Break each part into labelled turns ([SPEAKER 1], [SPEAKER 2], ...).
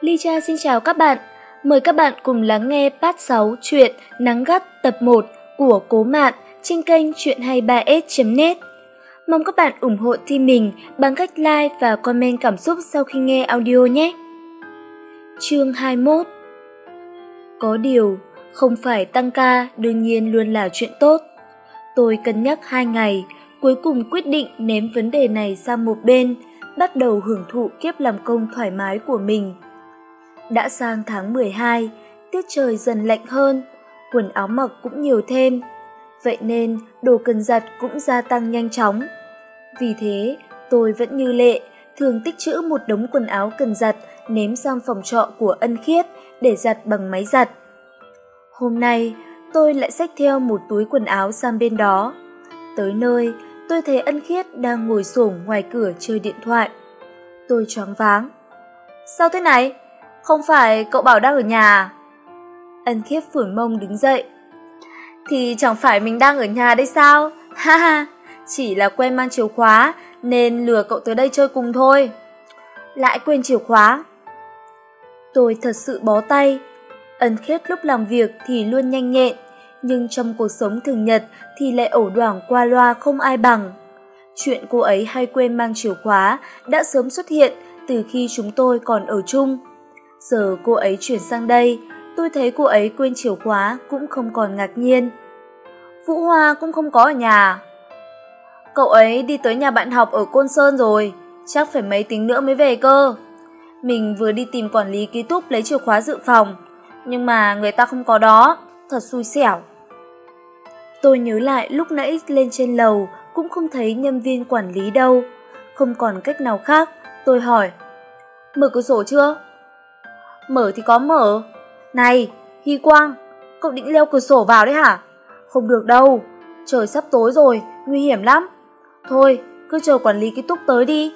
[SPEAKER 1] Ly Cha xin chào các bạn. Mời các bạn cùng lắng nghe part 6 chuyện Nắng gắt tập 1 của Cố Mạn trên kênh Chuyện 23s.net. Mong các bạn ủng hộ team mình bằng cách like và comment cảm xúc sau khi nghe audio nhé. Chương 21 Có điều, không phải tăng ca đương nhiên luôn là chuyện tốt. Tôi cân nhắc hai ngày, cuối cùng quyết định ném vấn đề này sang một bên, bắt đầu hưởng thụ kiếp làm công thoải mái của mình. Đã sang tháng 12, tiết trời dần lạnh hơn, quần áo mặc cũng nhiều thêm, vậy nên đồ cần giặt cũng gia tăng nhanh chóng. Vì thế, tôi vẫn như lệ, thường tích trữ một đống quần áo cần giặt ném sang phòng trọ của ân khiết để giặt bằng máy giặt. Hôm nay, tôi lại xách theo một túi quần áo sang bên đó. Tới nơi, tôi thấy ân khiết đang ngồi xổm ngoài cửa chơi điện thoại. Tôi choáng váng. Sao thế này? Không phải cậu bảo đang ở nhà? Ân khiếp phủi mông đứng dậy. Thì chẳng phải mình đang ở nhà đây sao? Ha ha, chỉ là quen mang chìa khóa nên lừa cậu tới đây chơi cùng thôi. Lại quên chìa khóa. Tôi thật sự bó tay. Ân khiết lúc làm việc thì luôn nhanh nhẹn, nhưng trong cuộc sống thường nhật thì lại ẩu đoảng qua loa không ai bằng. Chuyện cô ấy hay quên mang chìa khóa đã sớm xuất hiện từ khi chúng tôi còn ở chung. Giờ cô ấy chuyển sang đây, tôi thấy cô ấy quên chìa khóa cũng không còn ngạc nhiên. Vũ Hoa cũng không có ở nhà. Cậu ấy đi tới nhà bạn học ở Côn Sơn rồi, chắc phải mấy tiếng nữa mới về cơ. Mình vừa đi tìm quản lý ký túc lấy chìa khóa dự phòng, nhưng mà người ta không có đó, thật xui xẻo. Tôi nhớ lại lúc nãy lên trên lầu cũng không thấy nhân viên quản lý đâu, không còn cách nào khác, tôi hỏi. Mở cửa sổ chưa? Mở thì có mở. Này, Hy Quang, cậu định leo cửa sổ vào đấy hả? Không được đâu, trời sắp tối rồi, nguy hiểm lắm. Thôi, cứ chờ quản lý ký túc tới đi.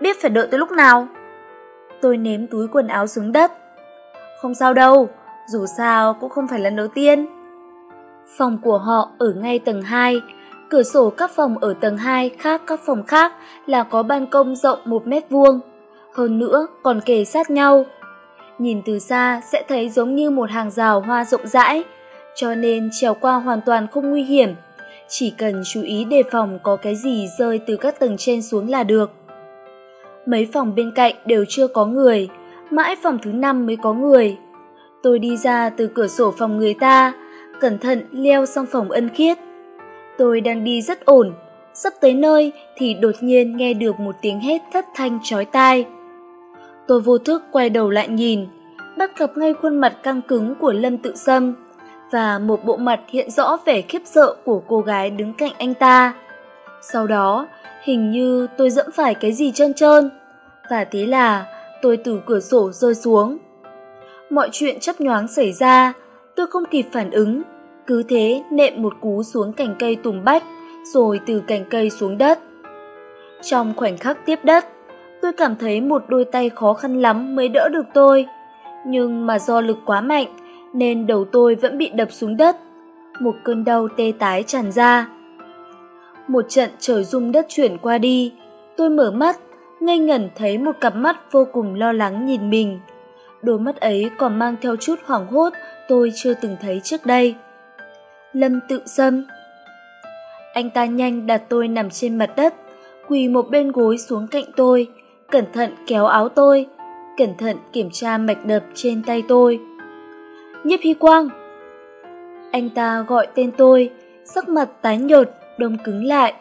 [SPEAKER 1] Biết phải đợi tới lúc nào? Tôi ném túi quần áo xuống đất. Không sao đâu, dù sao cũng không phải lần đầu tiên. Phòng của họ ở ngay tầng 2, cửa sổ các phòng ở tầng 2 khác các phòng khác là có ban công rộng 1 mét vuông. Hơn nữa còn kề sát nhau. Nhìn từ xa sẽ thấy giống như một hàng rào hoa rộng rãi, cho nên trèo qua hoàn toàn không nguy hiểm. Chỉ cần chú ý đề phòng có cái gì rơi từ các tầng trên xuống là được. Mấy phòng bên cạnh đều chưa có người, mãi phòng thứ năm mới có người. Tôi đi ra từ cửa sổ phòng người ta, cẩn thận leo sang phòng ân khiết. Tôi đang đi rất ổn, sắp tới nơi thì đột nhiên nghe được một tiếng hét thất thanh chói tai. Tôi vô thức quay đầu lại nhìn, bắt gặp ngay khuôn mặt căng cứng của Lâm Tự Sâm và một bộ mặt hiện rõ vẻ khiếp sợ của cô gái đứng cạnh anh ta. Sau đó, hình như tôi dẫm phải cái gì trơn trơn, và thế là tôi từ cửa sổ rơi xuống. Mọi chuyện chấp nhoáng xảy ra, tôi không kịp phản ứng, cứ thế nệm một cú xuống cành cây tùng bách, rồi từ cành cây xuống đất. Trong khoảnh khắc tiếp đất, tôi cảm thấy một đôi tay khó khăn lắm mới đỡ được tôi. Nhưng mà do lực quá mạnh, nên đầu tôi vẫn bị đập xuống đất. Một cơn đau tê tái tràn ra. Một trận trời rung đất chuyển qua đi, tôi mở mắt, ngây ngẩn thấy một cặp mắt vô cùng lo lắng nhìn mình. Đôi mắt ấy còn mang theo chút hoảng hốt tôi chưa từng thấy trước đây. Lâm tự xâm Anh ta nhanh đặt tôi nằm trên mặt đất, quỳ một bên gối xuống cạnh tôi, cẩn thận kéo áo tôi, cẩn thận kiểm tra mạch đập trên tay tôi. Nhiếp Hy Quang! Anh ta gọi tên tôi, sắc mặt tái nhợt, đông cứng lại.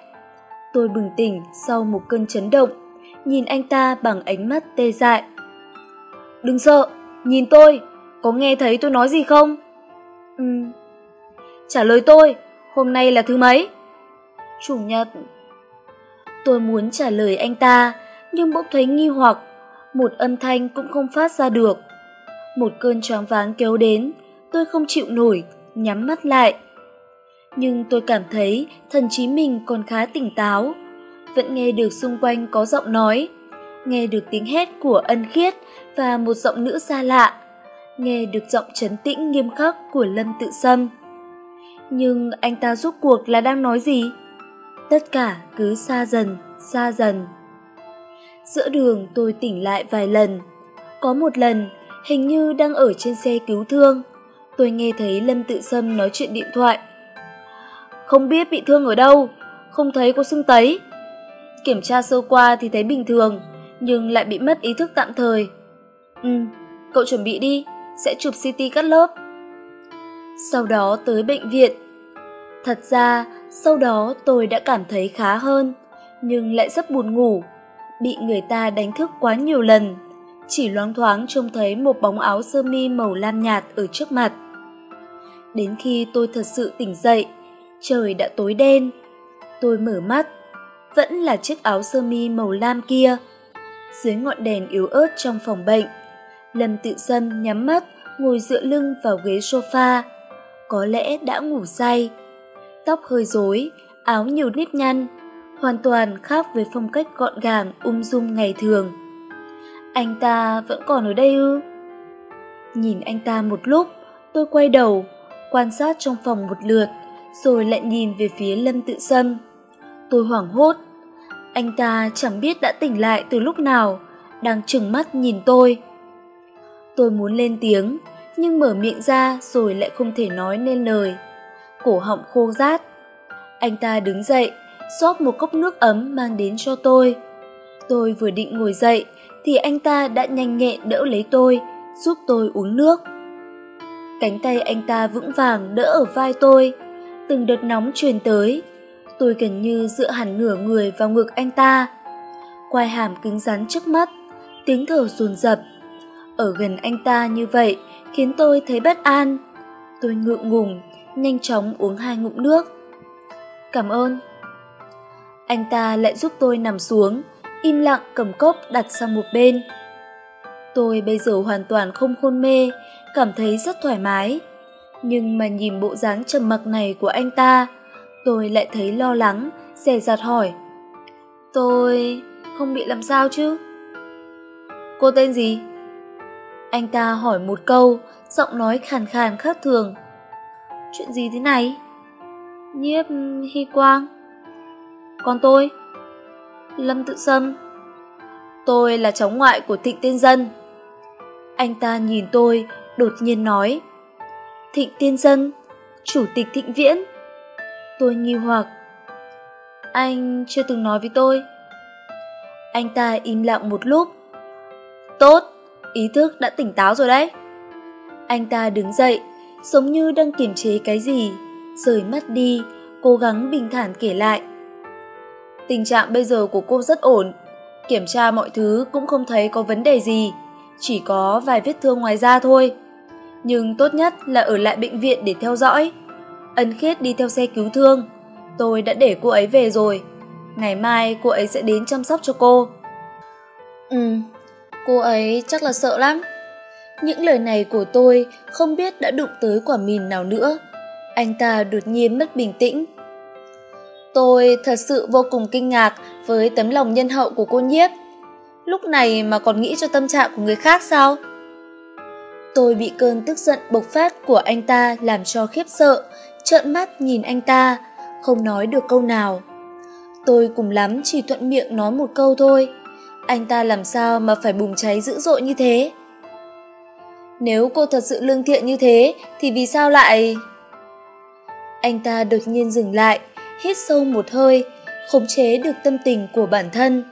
[SPEAKER 1] Tôi bừng tỉnh sau một cơn chấn động, nhìn anh ta bằng ánh mắt tê dại. Đừng sợ, nhìn tôi, có nghe thấy tôi nói gì không? Ừ. Trả lời tôi, hôm nay là thứ mấy? Chủ nhật. Tôi muốn trả lời anh ta, nhưng bỗng thấy nghi hoặc, một âm thanh cũng không phát ra được. Một cơn choáng váng kéo đến, tôi không chịu nổi, nhắm mắt lại. Nhưng tôi cảm thấy thần trí mình còn khá tỉnh táo, vẫn nghe được xung quanh có giọng nói, nghe được tiếng hét của ân khiết và một giọng nữ xa lạ, nghe được giọng trấn tĩnh nghiêm khắc của Lâm Tự Sâm. Nhưng anh ta rốt cuộc là đang nói gì? Tất cả cứ xa dần, xa dần. Giữa đường tôi tỉnh lại vài lần. Có một lần, hình như đang ở trên xe cứu thương, tôi nghe thấy Lâm Tự Sâm nói chuyện điện thoại. Không biết bị thương ở đâu, không thấy có sưng tấy. Kiểm tra sơ qua thì thấy bình thường, nhưng lại bị mất ý thức tạm thời. Ừ, cậu chuẩn bị đi, sẽ chụp CT cắt lớp. Sau đó tới bệnh viện. Thật ra, sau đó tôi đã cảm thấy khá hơn, nhưng lại rất buồn ngủ, bị người ta đánh thức quá nhiều lần. Chỉ loáng thoáng trông thấy một bóng áo sơ mi màu lam nhạt ở trước mặt. Đến khi tôi thật sự tỉnh dậy, trời đã tối đen. Tôi mở mắt, vẫn là chiếc áo sơ mi màu lam kia. Dưới ngọn đèn yếu ớt trong phòng bệnh, Lâm Tự Sâm nhắm mắt ngồi dựa lưng vào ghế sofa. Có lẽ đã ngủ say. Tóc hơi rối, áo nhiều nếp nhăn, hoàn toàn khác với phong cách gọn gàng ung dung ngày thường. Anh ta vẫn còn ở đây ư? Nhìn anh ta một lúc, tôi quay đầu, quan sát trong phòng một lượt, rồi lại nhìn về phía Lâm Tự Sâm. Tôi hoảng hốt. Anh ta chẳng biết đã tỉnh lại từ lúc nào, đang trừng mắt nhìn tôi. Tôi muốn lên tiếng, nhưng mở miệng ra rồi lại không thể nói nên lời. Cổ họng khô rát. Anh ta đứng dậy, rót một cốc nước ấm mang đến cho tôi. Tôi vừa định ngồi dậy thì anh ta đã nhanh nhẹn đỡ lấy tôi, giúp tôi uống nước. Cánh tay anh ta vững vàng đỡ ở vai tôi, từng đợt nóng truyền tới. Tôi gần như dựa hẳn nửa người vào ngực anh ta. Quai hàm cứng rắn trước mắt, tiếng thở dồn dập. Ở gần anh ta như vậy khiến tôi thấy bất an. Tôi ngượng ngùng, nhanh chóng uống hai ngụm nước. Cảm ơn. Anh ta lại giúp tôi nằm xuống, im lặng cầm cốc đặt sang một bên. Tôi bây giờ hoàn toàn không khôn mê, cảm thấy rất thoải mái. Nhưng mà nhìn bộ dáng trầm mặc này của anh ta, tôi lại thấy lo lắng, dè dặt hỏi. Tôi không bị làm sao chứ? Cô tên gì? Anh ta hỏi một câu, giọng nói khàn khàn khác thường. Chuyện gì thế này? Nhiếp Hy Quang. Còn tôi? Lâm Tự Sâm. Tôi là cháu ngoại của Thịnh Tiên Dân. Anh ta nhìn tôi, đột nhiên nói. Thịnh Tiên Dân, Chủ tịch Thịnh Viễn. Tôi nghi hoặc. Anh chưa từng nói với tôi. Anh ta im lặng một lúc. Tốt, ý thức đã tỉnh táo rồi đấy. Anh ta đứng dậy, giống như đang kiềm chế cái gì, rời mắt đi, cố gắng bình thản kể lại. Tình trạng bây giờ của cô rất ổn, kiểm tra mọi thứ cũng không thấy có vấn đề gì, chỉ có vài vết thương ngoài da thôi. Nhưng tốt nhất là ở lại bệnh viện để theo dõi. Ân Khiết đi theo xe cứu thương, tôi đã để cô ấy về rồi. Ngày mai cô ấy sẽ đến chăm sóc cho cô. Ừ, cô ấy chắc là sợ lắm. Những lời này của tôi không biết đã đụng tới quả mìn nào nữa. Anh ta đột nhiên mất bình tĩnh, Tôi thật sự vô cùng kinh ngạc với tấm lòng nhân hậu của cô nhiếp. Lúc này mà còn nghĩ cho tâm trạng của người khác sao? Tôi bị cơn tức giận bộc phát của anh ta làm cho khiếp sợ, trợn mắt nhìn anh ta, không nói được câu nào. Tôi cùng lắm chỉ thuận miệng nói một câu thôi. Anh ta làm sao mà phải bùng cháy dữ dội như thế? Nếu cô thật sự lương thiện như thế, thì vì sao lại... Anh ta đột nhiên dừng lại, hít sâu một hơi, khống chế được tâm tình của bản thân,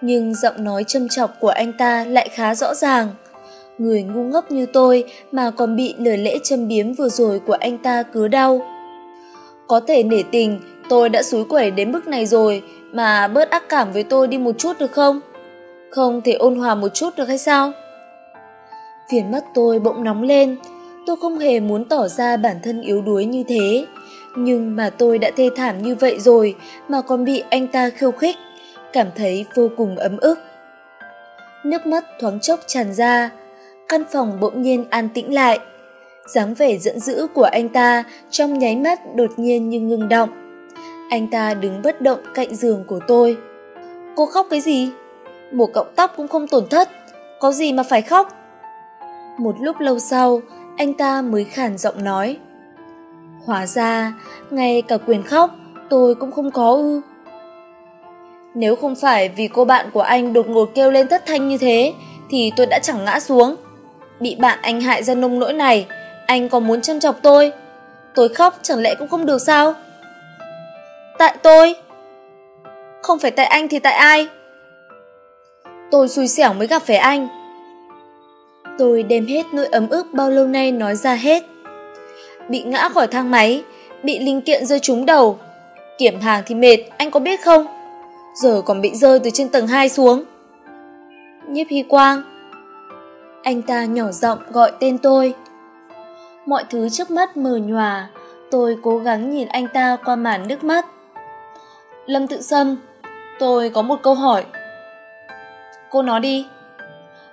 [SPEAKER 1] nhưng giọng nói châm chọc của anh ta lại khá rõ ràng. Người ngu ngốc như tôi mà còn bị lời lẽ châm biếm vừa rồi của anh ta cứ đau. Có thể nể tình, tôi đã xúi quẩy đến mức này rồi mà bớt ác cảm với tôi đi một chút được không? Không thể ôn hòa một chút được hay sao? Phiền mắt tôi bỗng nóng lên, tôi không hề muốn tỏ ra bản thân yếu đuối như thế nhưng mà tôi đã thê thảm như vậy rồi mà còn bị anh ta khiêu khích, cảm thấy vô cùng ấm ức. Nước mắt thoáng chốc tràn ra, căn phòng bỗng nhiên an tĩnh lại. dáng vẻ giận dữ của anh ta trong nháy mắt đột nhiên như ngừng động. Anh ta đứng bất động cạnh giường của tôi. Cô khóc cái gì? Một cọng tóc cũng không tổn thất, có gì mà phải khóc? Một lúc lâu sau, anh ta mới khản giọng nói. Hóa ra, ngay cả quyền khóc, tôi cũng không có ư. Nếu không phải vì cô bạn của anh đột ngột kêu lên thất thanh như thế, thì tôi đã chẳng ngã xuống. Bị bạn anh hại ra nông nỗi này, anh còn muốn chăm chọc tôi. Tôi khóc chẳng lẽ cũng không được sao? Tại tôi? Không phải tại anh thì tại ai? Tôi xui xẻo mới gặp phải anh. Tôi đem hết nỗi ấm ức bao lâu nay nói ra hết. Bị ngã khỏi thang máy, bị linh kiện rơi trúng đầu. Kiểm hàng thì mệt, anh có biết không? Giờ còn bị rơi từ trên tầng 2 xuống. Nhiếp Hy Quang. Anh ta nhỏ giọng gọi tên tôi. Mọi thứ trước mắt mờ nhòa, tôi cố gắng nhìn anh ta qua màn nước mắt. Lâm Tự Sâm, tôi có một câu hỏi. Cô nói đi.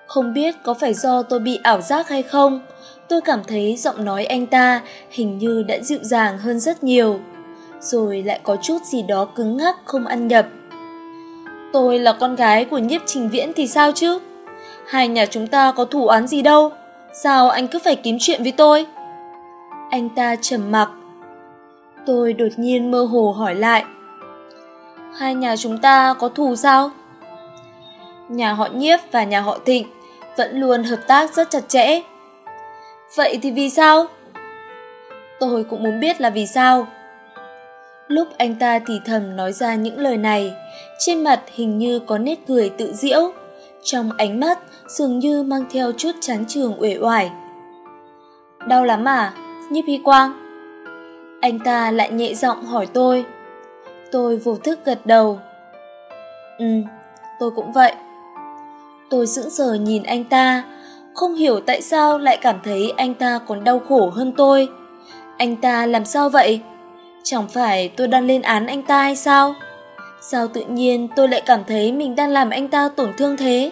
[SPEAKER 1] Không biết có phải do tôi bị ảo giác hay không, tôi cảm thấy giọng nói anh ta hình như đã dịu dàng hơn rất nhiều, rồi lại có chút gì đó cứng ngắc không ăn nhập. Tôi là con gái của nhiếp trình viễn thì sao chứ? Hai nhà chúng ta có thủ án gì đâu, sao anh cứ phải kiếm chuyện với tôi? Anh ta trầm mặc. Tôi đột nhiên mơ hồ hỏi lại. Hai nhà chúng ta có thù sao? Nhà họ nhiếp và nhà họ thịnh vẫn luôn hợp tác rất chặt chẽ. Vậy thì vì sao? Tôi cũng muốn biết là vì sao. Lúc anh ta thì thầm nói ra những lời này, trên mặt hình như có nét cười tự diễu, trong ánh mắt dường như mang theo chút chán trường uể oải. Đau lắm à, Nhiếp Hy Quang? Anh ta lại nhẹ giọng hỏi tôi. Tôi vô thức gật đầu. Ừ, tôi cũng vậy. Tôi sững sờ nhìn anh ta, không hiểu tại sao lại cảm thấy anh ta còn đau khổ hơn tôi. Anh ta làm sao vậy? Chẳng phải tôi đang lên án anh ta hay sao? Sao tự nhiên tôi lại cảm thấy mình đang làm anh ta tổn thương thế?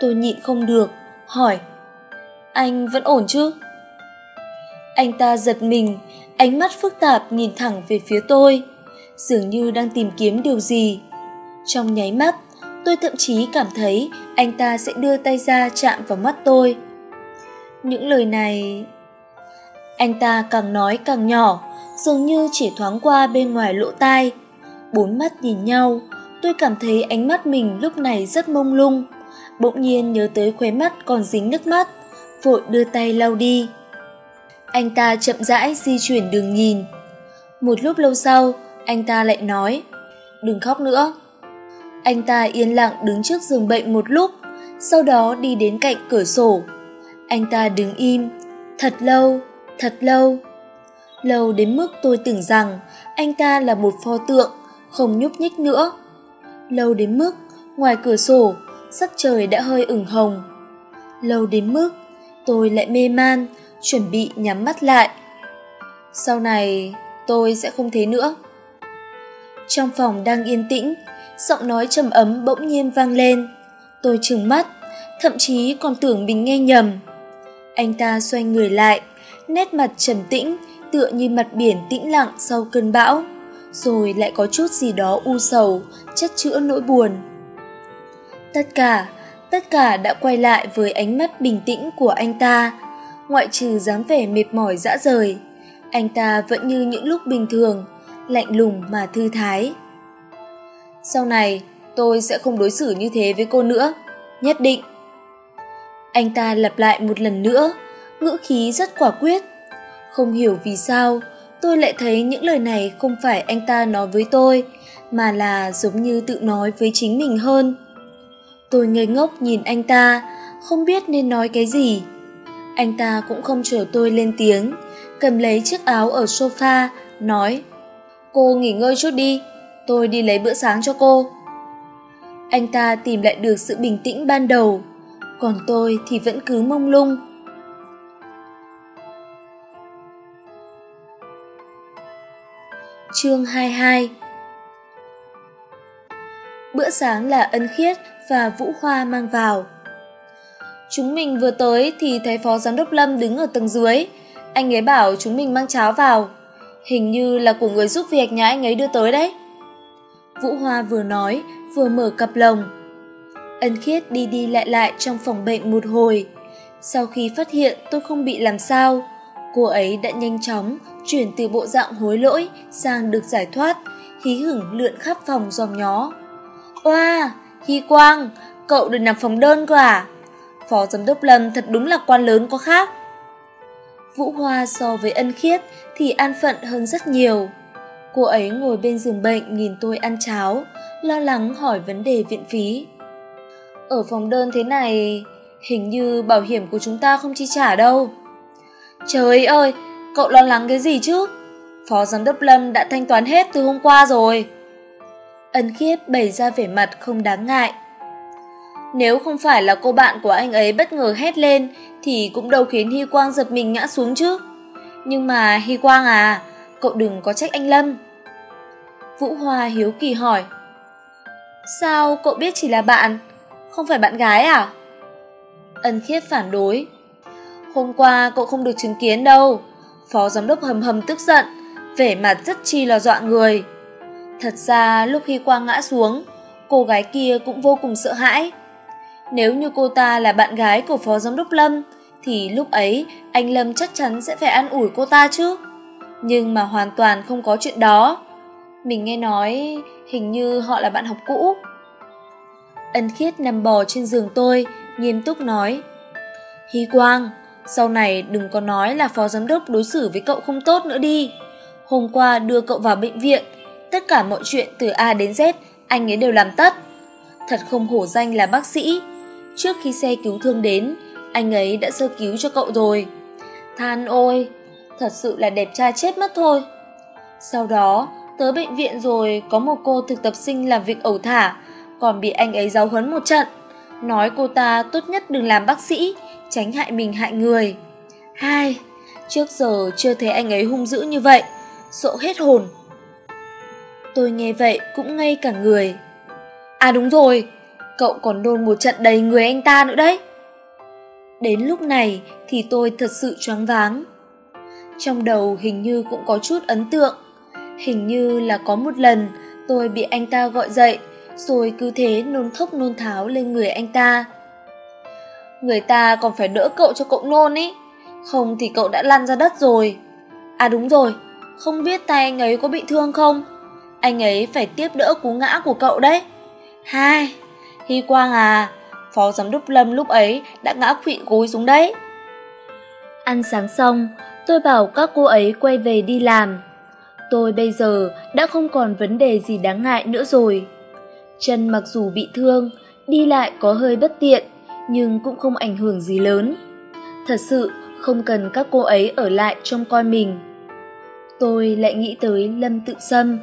[SPEAKER 1] Tôi nhịn không được, hỏi. Anh vẫn ổn chứ? Anh ta giật mình, ánh mắt phức tạp nhìn thẳng về phía tôi, dường như đang tìm kiếm điều gì. Trong nháy mắt, tôi thậm chí cảm thấy anh ta sẽ đưa tay ra chạm vào mắt tôi. Những lời này... Anh ta càng nói càng nhỏ, dường như chỉ thoáng qua bên ngoài lỗ tai. Bốn mắt nhìn nhau, tôi cảm thấy ánh mắt mình lúc này rất mông lung. Bỗng nhiên nhớ tới khóe mắt còn dính nước mắt, vội đưa tay lau đi. Anh ta chậm rãi di chuyển đường nhìn. Một lúc lâu sau, anh ta lại nói, đừng khóc nữa. Anh ta yên lặng đứng trước giường bệnh một lúc, sau đó đi đến cạnh cửa sổ. Anh ta đứng im, thật lâu, thật lâu. Lâu đến mức tôi tưởng rằng anh ta là một pho tượng, không nhúc nhích nữa. Lâu đến mức ngoài cửa sổ, sắc trời đã hơi ửng hồng. Lâu đến mức tôi lại mê man, chuẩn bị nhắm mắt lại. Sau này tôi sẽ không thế nữa. Trong phòng đang yên tĩnh, giọng nói trầm ấm bỗng nhiên vang lên. Tôi trừng mắt, thậm chí còn tưởng mình nghe nhầm. Anh ta xoay người lại, nét mặt trầm tĩnh, tựa như mặt biển tĩnh lặng sau cơn bão, rồi lại có chút gì đó u sầu, chất chữa nỗi buồn. Tất cả, tất cả đã quay lại với ánh mắt bình tĩnh của anh ta, ngoại trừ dáng vẻ mệt mỏi dã rời. Anh ta vẫn như những lúc bình thường, lạnh lùng mà thư thái. Sau này, tôi sẽ không đối xử như thế với cô nữa, nhất định. Anh ta lặp lại một lần nữa, ngữ khí rất quả quyết. Không hiểu vì sao, tôi lại thấy những lời này không phải anh ta nói với tôi, mà là giống như tự nói với chính mình hơn. Tôi ngây ngốc nhìn anh ta, không biết nên nói cái gì. Anh ta cũng không chờ tôi lên tiếng, cầm lấy chiếc áo ở sofa, nói Cô nghỉ ngơi chút đi, tôi đi lấy bữa sáng cho cô. Anh ta tìm lại được sự bình tĩnh ban đầu, còn tôi thì vẫn cứ mông lung. Chương 22 Bữa sáng là ân khiết và Vũ Hoa mang vào. Chúng mình vừa tới thì thấy phó giám đốc Lâm đứng ở tầng dưới. Anh ấy bảo chúng mình mang cháo vào. Hình như là của người giúp việc nhà anh ấy đưa tới đấy. Vũ Hoa vừa nói, vừa mở cặp lồng. Ân khiết đi đi lại lại trong phòng bệnh một hồi. Sau khi phát hiện tôi không bị làm sao, cô ấy đã nhanh chóng chuyển từ bộ dạng hối lỗi sang được giải thoát, hí hửng lượn khắp phòng giòm nhó. Oa, Hy Quang, cậu được nằm phòng đơn cơ à? phó giám đốc lâm thật đúng là quan lớn có khác vũ hoa so với ân khiết thì an phận hơn rất nhiều cô ấy ngồi bên giường bệnh nhìn tôi ăn cháo, lo lắng hỏi vấn đề viện phí. Ở phòng đơn thế này, hình như bảo hiểm của chúng ta không chi trả đâu. Trời ơi, cậu lo lắng cái gì chứ? Phó giám đốc lâm đã thanh toán hết từ hôm qua rồi. Ân khiết bày ra vẻ mặt không đáng ngại. Nếu không phải là cô bạn của anh ấy bất ngờ hét lên, thì cũng đâu khiến hy quang giật mình ngã xuống chứ. Nhưng mà hy quang à cậu đừng có trách anh lâm. Vũ hoa hiếu kỳ hỏi. Sao cậu biết chỉ là bạn, không phải bạn gái à? Ân khiết phản đối. Hôm qua cậu không được chứng kiến đâu. Phó giám đốc hầm hầm tức giận, vẻ mặt rất chi là dọa người. Thật ra lúc khi qua ngã xuống, cô gái kia cũng vô cùng sợ hãi. Nếu như cô ta là bạn gái của phó giám đốc lâm, thì lúc ấy anh lâm chắc chắn sẽ phải an ủi cô ta chứ nhưng mà hoàn toàn không có chuyện đó. Mình nghe nói hình như họ là bạn học cũ. Ân khiết nằm bò trên giường tôi, nghiêm túc nói, hy quang, sau này đừng có nói là phó giám đốc đối xử với cậu không tốt nữa đi. Hôm qua đưa cậu vào bệnh viện, tất cả mọi chuyện từ a đến z, anh ấy đều làm tất. Thật không hổ danh là bác sĩ. Trước khi xe cứu thương đến, anh ấy đã sơ cứu cho cậu rồi. Than ôi thật sự là đẹp trai chết mất thôi. Sau đó tới bệnh viện rồi, có một cô thực tập sinh làm việc ẩu thả, còn bị anh ấy giáo huấn một trận. Nói cô ta tốt nhất đừng làm bác sĩ, tránh hại mình hại người. Hai, trước giờ chưa thấy anh ấy hung dữ như vậy, sợ hết hồn. Tôi nghe vậy cũng ngây cả người. À đúng rồi, cậu còn đôn một trận đầy người anh ta nữa đấy. Đến lúc này thì tôi thật sự choáng váng trong đầu hình như cũng có chút ấn tượng. Hình như là có một lần tôi bị anh ta gọi dậy, rồi cứ thế nôn thốc nôn tháo lên người anh ta. Người ta còn phải đỡ cậu cho cậu nôn ý. Không thì cậu đã lăn ra đất rồi. À đúng rồi, không biết tay anh ấy có bị thương không? Anh ấy phải tiếp đỡ cú ngã của cậu đấy. Hai hy quang à phó giám đốc lâm lúc ấy đã ngã khuỵu gối xuống đấy. Ăn sáng xong tôi bảo các cô ấy quay về đi làm. Tôi bây giờ đã không còn vấn đề gì đáng ngại nữa rồi. Chân mặc dù bị thương, đi lại có hơi bất tiện, nhưng cũng không ảnh hưởng gì lớn. Thật sự, không cần các cô ấy ở lại trông coi mình. Tôi lại nghĩ tới lâm tự sâm.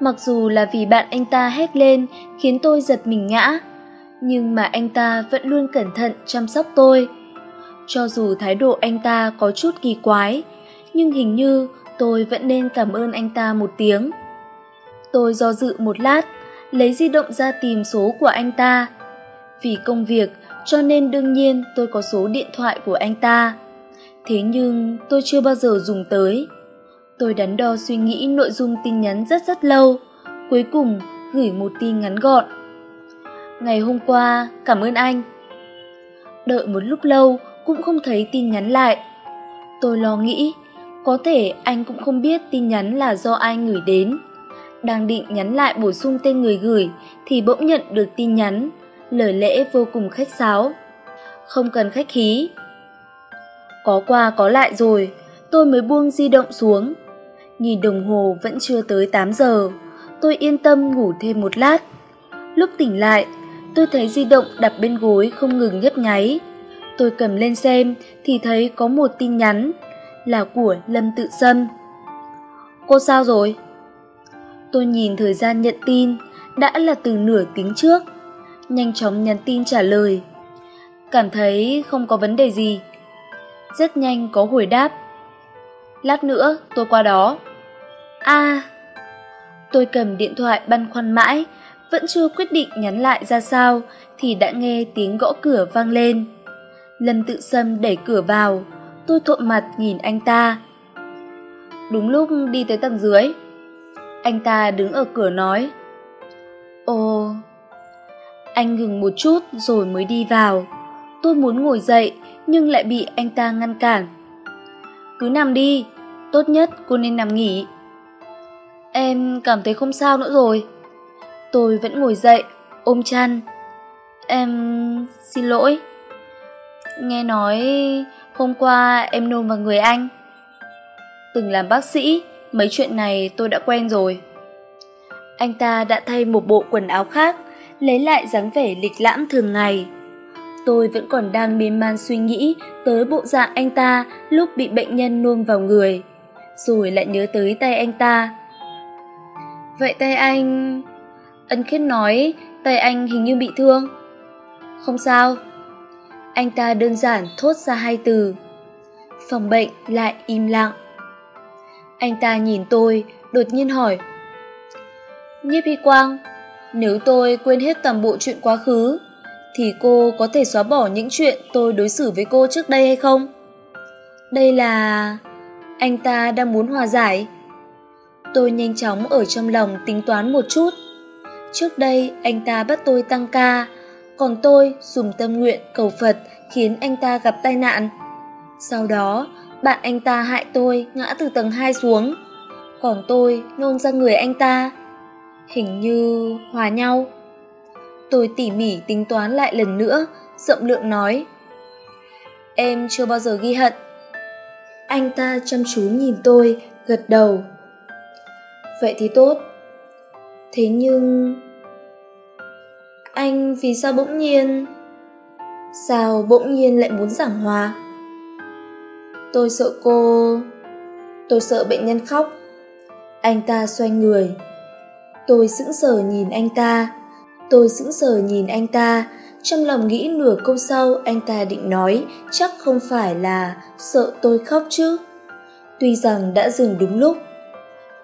[SPEAKER 1] Mặc dù là vì bạn anh ta hét lên khiến tôi giật mình ngã, nhưng mà anh ta vẫn luôn cẩn thận chăm sóc tôi cho dù thái độ anh ta có chút kỳ quái, nhưng hình như tôi vẫn nên cảm ơn anh ta một tiếng. Tôi do dự một lát, lấy di động ra tìm số của anh ta. Vì công việc, cho nên đương nhiên tôi có số điện thoại của anh ta. Thế nhưng tôi chưa bao giờ dùng tới. Tôi đắn đo suy nghĩ nội dung tin nhắn rất rất lâu, cuối cùng gửi một tin ngắn gọn. Ngày hôm qua, cảm ơn anh. Đợi một lúc lâu cũng không thấy tin nhắn lại. Tôi lo nghĩ, có thể anh cũng không biết tin nhắn là do ai gửi đến. Đang định nhắn lại bổ sung tên người gửi, thì bỗng nhận được tin nhắn, lời lẽ vô cùng khách sáo. Không cần khách khí. Có qua có lại rồi, tôi mới buông di động xuống. Nhìn đồng hồ vẫn chưa tới tám giờ, tôi yên tâm ngủ thêm một lát. Lúc tỉnh lại, tôi thấy di động đặt bên gối không ngừng nhấp nháy tôi cầm lên xem thì thấy có một tin nhắn là của lâm tự sâm. Cô sao rồi? Tôi nhìn thời gian nhận tin đã là từ nửa tiếng trước. Nhanh chóng nhắn tin trả lời. Cảm thấy không có vấn đề gì. Rất nhanh có hồi đáp. Lát nữa tôi qua đó. A! À, tôi cầm điện thoại băn khoăn mãi vẫn chưa quyết định nhắn lại ra sao thì đã nghe tiếng gõ cửa vang lên lâm tự sâm đẩy cửa vào. Tôi thộn mặt nhìn anh ta. Đúng lúc đi tới tầng dưới, anh ta đứng ở cửa nói, ồ. Anh ngừng một chút rồi mới đi vào. Tôi muốn ngồi dậy nhưng lại bị anh ta ngăn cản. Cứ nằm đi, tốt nhất cô nên nằm nghỉ. Em cảm thấy không sao nữa rồi. Tôi vẫn ngồi dậy, ôm chăn. Em xin lỗi nghe nói hôm qua em nôn vào người anh. Từng làm bác sĩ, mấy chuyện này tôi đã quen rồi. Anh ta đã thay một bộ quần áo khác, lấy lại dáng vẻ lịch lãm thường ngày. Tôi vẫn còn đang miên man suy nghĩ tới bộ dạng anh ta lúc bị bệnh nhân nôn vào người, rồi lại nhớ tới tay anh ta. Vậy tay anh... Ân Khiết nói tay anh hình như bị thương. Không sao. Anh ta đơn giản thốt ra hai từ. Phòng bệnh lại im lặng. Anh ta nhìn tôi, đột nhiên hỏi. Nhiếp Hy Quang, nếu tôi quên hết toàn bộ chuyện quá khứ, thì cô có thể xóa bỏ những chuyện tôi đối xử với cô trước đây hay không? Đây là... Anh ta đang muốn hòa giải. Tôi nhanh chóng ở trong lòng tính toán một chút. Trước đây anh ta bắt tôi tăng ca, còn tôi dùng tâm nguyện cầu Phật khiến anh ta gặp tai nạn. Sau đó, bạn anh ta hại tôi ngã từ tầng hai xuống, còn tôi nôn ra người anh ta. Hình như hòa nhau. Tôi tỉ mỉ tính toán lại lần nữa, rộng lượng nói. Em chưa bao giờ ghi hận. Anh ta chăm chú nhìn tôi, gật đầu. Vậy thì tốt. Thế nhưng... Anh vì sao bỗng nhiên... Sao bỗng nhiên lại muốn giảng hòa? Tôi sợ cô... Tôi sợ bệnh nhân khóc. Anh ta xoay người. Tôi sững sờ nhìn anh ta. Tôi sững sờ nhìn anh ta. Trong lòng nghĩ nửa câu sau anh ta định nói chắc không phải là sợ tôi khóc chứ. Tuy rằng đã dừng đúng lúc.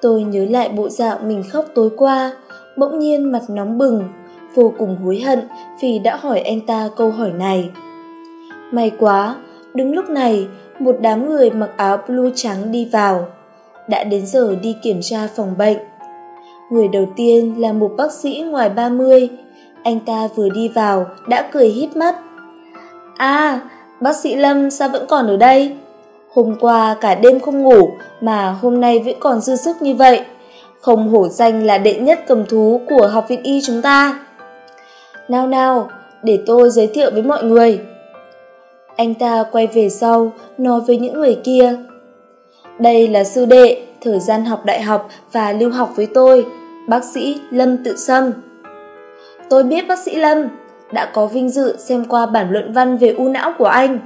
[SPEAKER 1] Tôi nhớ lại bộ dạng mình khóc tối qua, bỗng nhiên mặt nóng bừng, vô cùng hối hận vì đã hỏi anh ta câu hỏi này. May quá, đúng lúc này, một đám người mặc áo blue trắng đi vào. Đã đến giờ đi kiểm tra phòng bệnh. Người đầu tiên là một bác sĩ ngoài 30. Anh ta vừa đi vào đã cười híp mắt. À, bác sĩ Lâm sao vẫn còn ở đây? Hôm qua cả đêm không ngủ mà hôm nay vẫn còn dư sức như vậy. Không hổ danh là đệ nhất cầm thú của học viện y chúng ta. Nào nào, để tôi giới thiệu với mọi người. Anh ta quay về sau, nói với những người kia. Đây là sư đệ, thời gian học đại học và lưu học với tôi, bác sĩ Lâm Tự Sâm. Tôi biết bác sĩ Lâm, đã có vinh dự xem qua bản luận văn về u não của anh.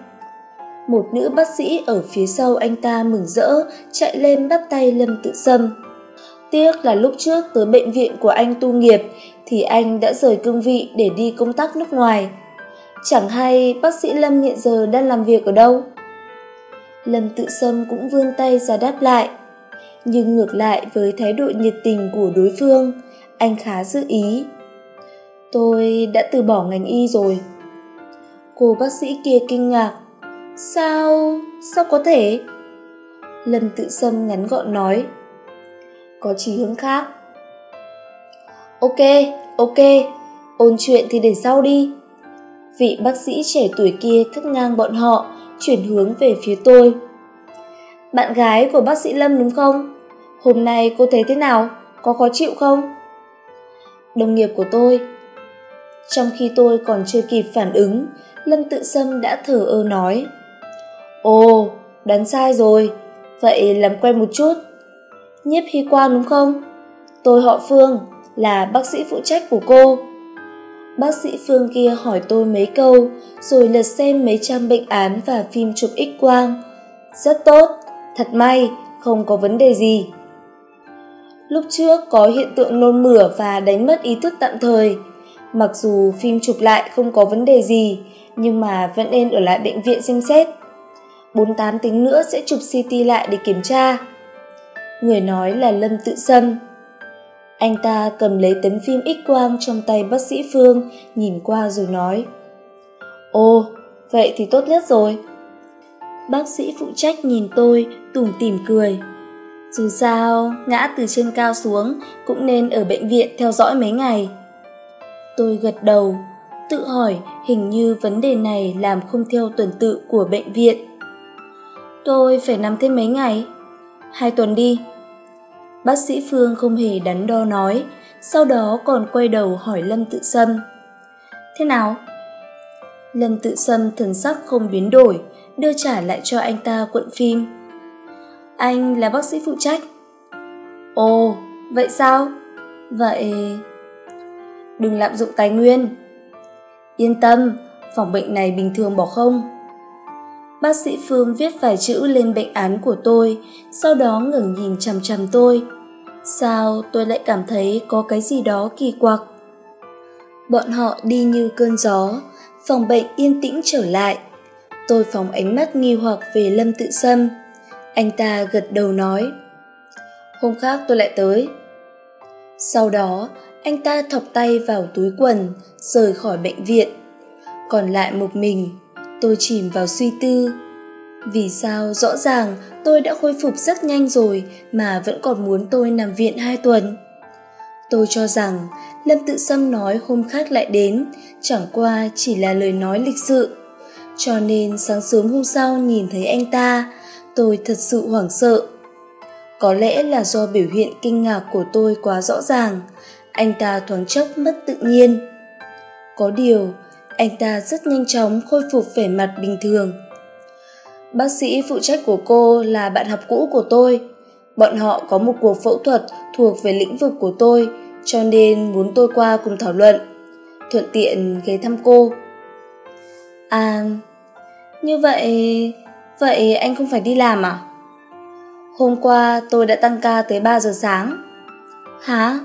[SPEAKER 1] Một nữ bác sĩ ở phía sau anh ta mừng rỡ, chạy lên bắt tay Lâm Tự Sâm. Tiếc là lúc trước tới bệnh viện của anh tu nghiệp thì anh đã rời cương vị để đi công tác nước ngoài. Chẳng hay bác sĩ Lâm hiện giờ đang làm việc ở đâu? Lâm tự sâm cũng vươn tay ra đáp lại. Nhưng ngược lại với thái độ nhiệt tình của đối phương, anh khá giữ ý. Tôi đã từ bỏ ngành y rồi. Cô bác sĩ kia kinh ngạc. Sao? Sao có thể? Lâm tự sâm ngắn gọn nói. Có chí hướng khác. Ok, ok, ôn chuyện thì để sau đi. Vị bác sĩ trẻ tuổi kia cắt ngang bọn họ, chuyển hướng về phía tôi. Bạn gái của bác sĩ Lâm đúng không? Hôm nay cô thấy thế nào? Có khó chịu không? Đồng nghiệp của tôi. Trong khi tôi còn chưa kịp phản ứng, Lâm Tự Sâm đã thở ơ nói. Ồ, đoán sai rồi. Vậy làm quen một chút. Nhiếp Hy Quan đúng không? Tôi họ Phương, là bác sĩ phụ trách của cô. Bác sĩ Phương kia hỏi tôi mấy câu, rồi lật xem mấy trang bệnh án và phim chụp x-quang. Rất tốt, thật may, không có vấn đề gì. Lúc trước có hiện tượng nôn mửa và đánh mất ý thức tạm thời. Mặc dù phim chụp lại không có vấn đề gì, nhưng mà vẫn nên ở lại bệnh viện xem xét. 48 tiếng nữa sẽ chụp CT lại để kiểm tra. Người nói là Lâm Tự xâm anh ta cầm lấy tấm phim x-quang trong tay bác sĩ Phương, nhìn qua rồi nói. Ồ, vậy thì tốt nhất rồi. Bác sĩ phụ trách nhìn tôi, tủm tỉm cười. Dù sao, ngã từ trên cao xuống cũng nên ở bệnh viện theo dõi mấy ngày. Tôi gật đầu, tự hỏi hình như vấn đề này làm không theo tuần tự của bệnh viện. Tôi phải nằm thêm mấy ngày? Hai tuần đi. Bác sĩ Phương không hề đắn đo nói, sau đó còn quay đầu hỏi Lâm Tự Sâm. Thế nào? Lâm tự sâm thần sắc không biến đổi, đưa trả lại cho anh ta cuộn phim. Anh là bác sĩ phụ trách. Ồ, vậy sao? Vậy... Đừng lạm dụng tài nguyên. Yên tâm, phòng bệnh này bình thường bỏ không? Bác sĩ Phương viết vài chữ lên bệnh án của tôi, sau đó ngẩng nhìn chằm chằm tôi. Sao tôi lại cảm thấy có cái gì đó kỳ quặc? Bọn họ đi như cơn gió, phòng bệnh yên tĩnh trở lại. Tôi phóng ánh mắt nghi hoặc về Lâm Tự Sâm. Anh ta gật đầu nói. Hôm khác tôi lại tới. Sau đó, anh ta thọc tay vào túi quần, rời khỏi bệnh viện. Còn lại một mình, tôi chìm vào suy tư. Vì sao rõ ràng tôi đã khôi phục rất nhanh rồi mà vẫn còn muốn tôi nằm viện hai tuần? Tôi cho rằng Lâm Tự Sâm nói hôm khác lại đến, chẳng qua chỉ là lời nói lịch sự. Cho nên sáng sớm hôm sau nhìn thấy anh ta, tôi thật sự hoảng sợ. Có lẽ là do biểu hiện kinh ngạc của tôi quá rõ ràng, anh ta thoáng chốc mất tự nhiên. Có điều, anh ta rất nhanh chóng khôi phục vẻ mặt bình thường. Bác sĩ phụ trách của cô là bạn học cũ của tôi. Bọn họ có một cuộc phẫu thuật thuộc về lĩnh vực của tôi, cho nên muốn tôi qua cùng thảo luận. Thuận tiện ghé thăm cô. À, như vậy... Vậy anh không phải đi làm à? Hôm qua tôi đã tăng ca tới 3 giờ sáng. Hả?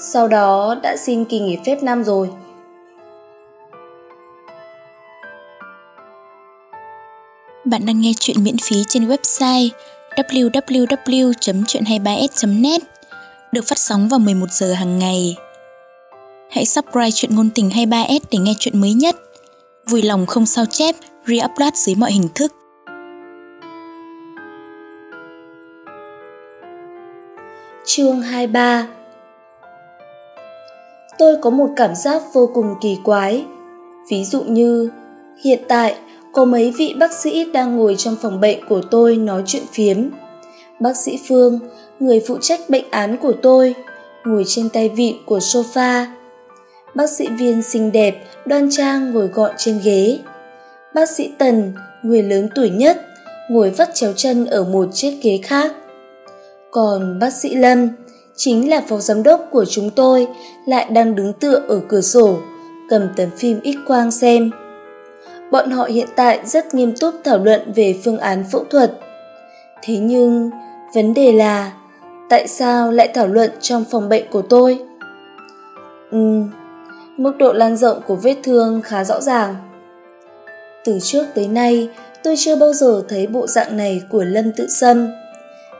[SPEAKER 1] Sau đó đã xin kỳ nghỉ phép năm rồi.
[SPEAKER 2] Bạn đang nghe chuyện miễn phí trên website www.chuyện23s.net được phát sóng vào 11 giờ hàng ngày. Hãy subscribe chuyện ngôn tình 23s để nghe chuyện mới nhất. Vui lòng không sao chép, re-upload dưới mọi hình thức.
[SPEAKER 1] Chương 23 Tôi có một cảm giác vô cùng kỳ quái. Ví dụ như, hiện tại có mấy vị bác sĩ đang ngồi trong phòng bệnh của tôi nói chuyện phiếm. Bác sĩ Phương, người phụ trách bệnh án của tôi, ngồi trên tay vịn của sofa. Bác sĩ viên xinh đẹp, đoan trang ngồi gọn trên ghế. Bác sĩ Tần, người lớn tuổi nhất, ngồi vắt chéo chân ở một chiếc ghế khác. Còn bác sĩ Lâm, chính là phó giám đốc của chúng tôi, lại đang đứng tựa ở cửa sổ, cầm tấm phim x quang xem bọn họ hiện tại rất nghiêm túc thảo luận về phương án phẫu thuật. Thế nhưng, vấn đề là tại sao lại thảo luận trong phòng bệnh của tôi? Ừm, mức độ lan rộng của vết thương khá rõ ràng. Từ trước tới nay, tôi chưa bao giờ thấy bộ dạng này của Lâm Tự Sâm.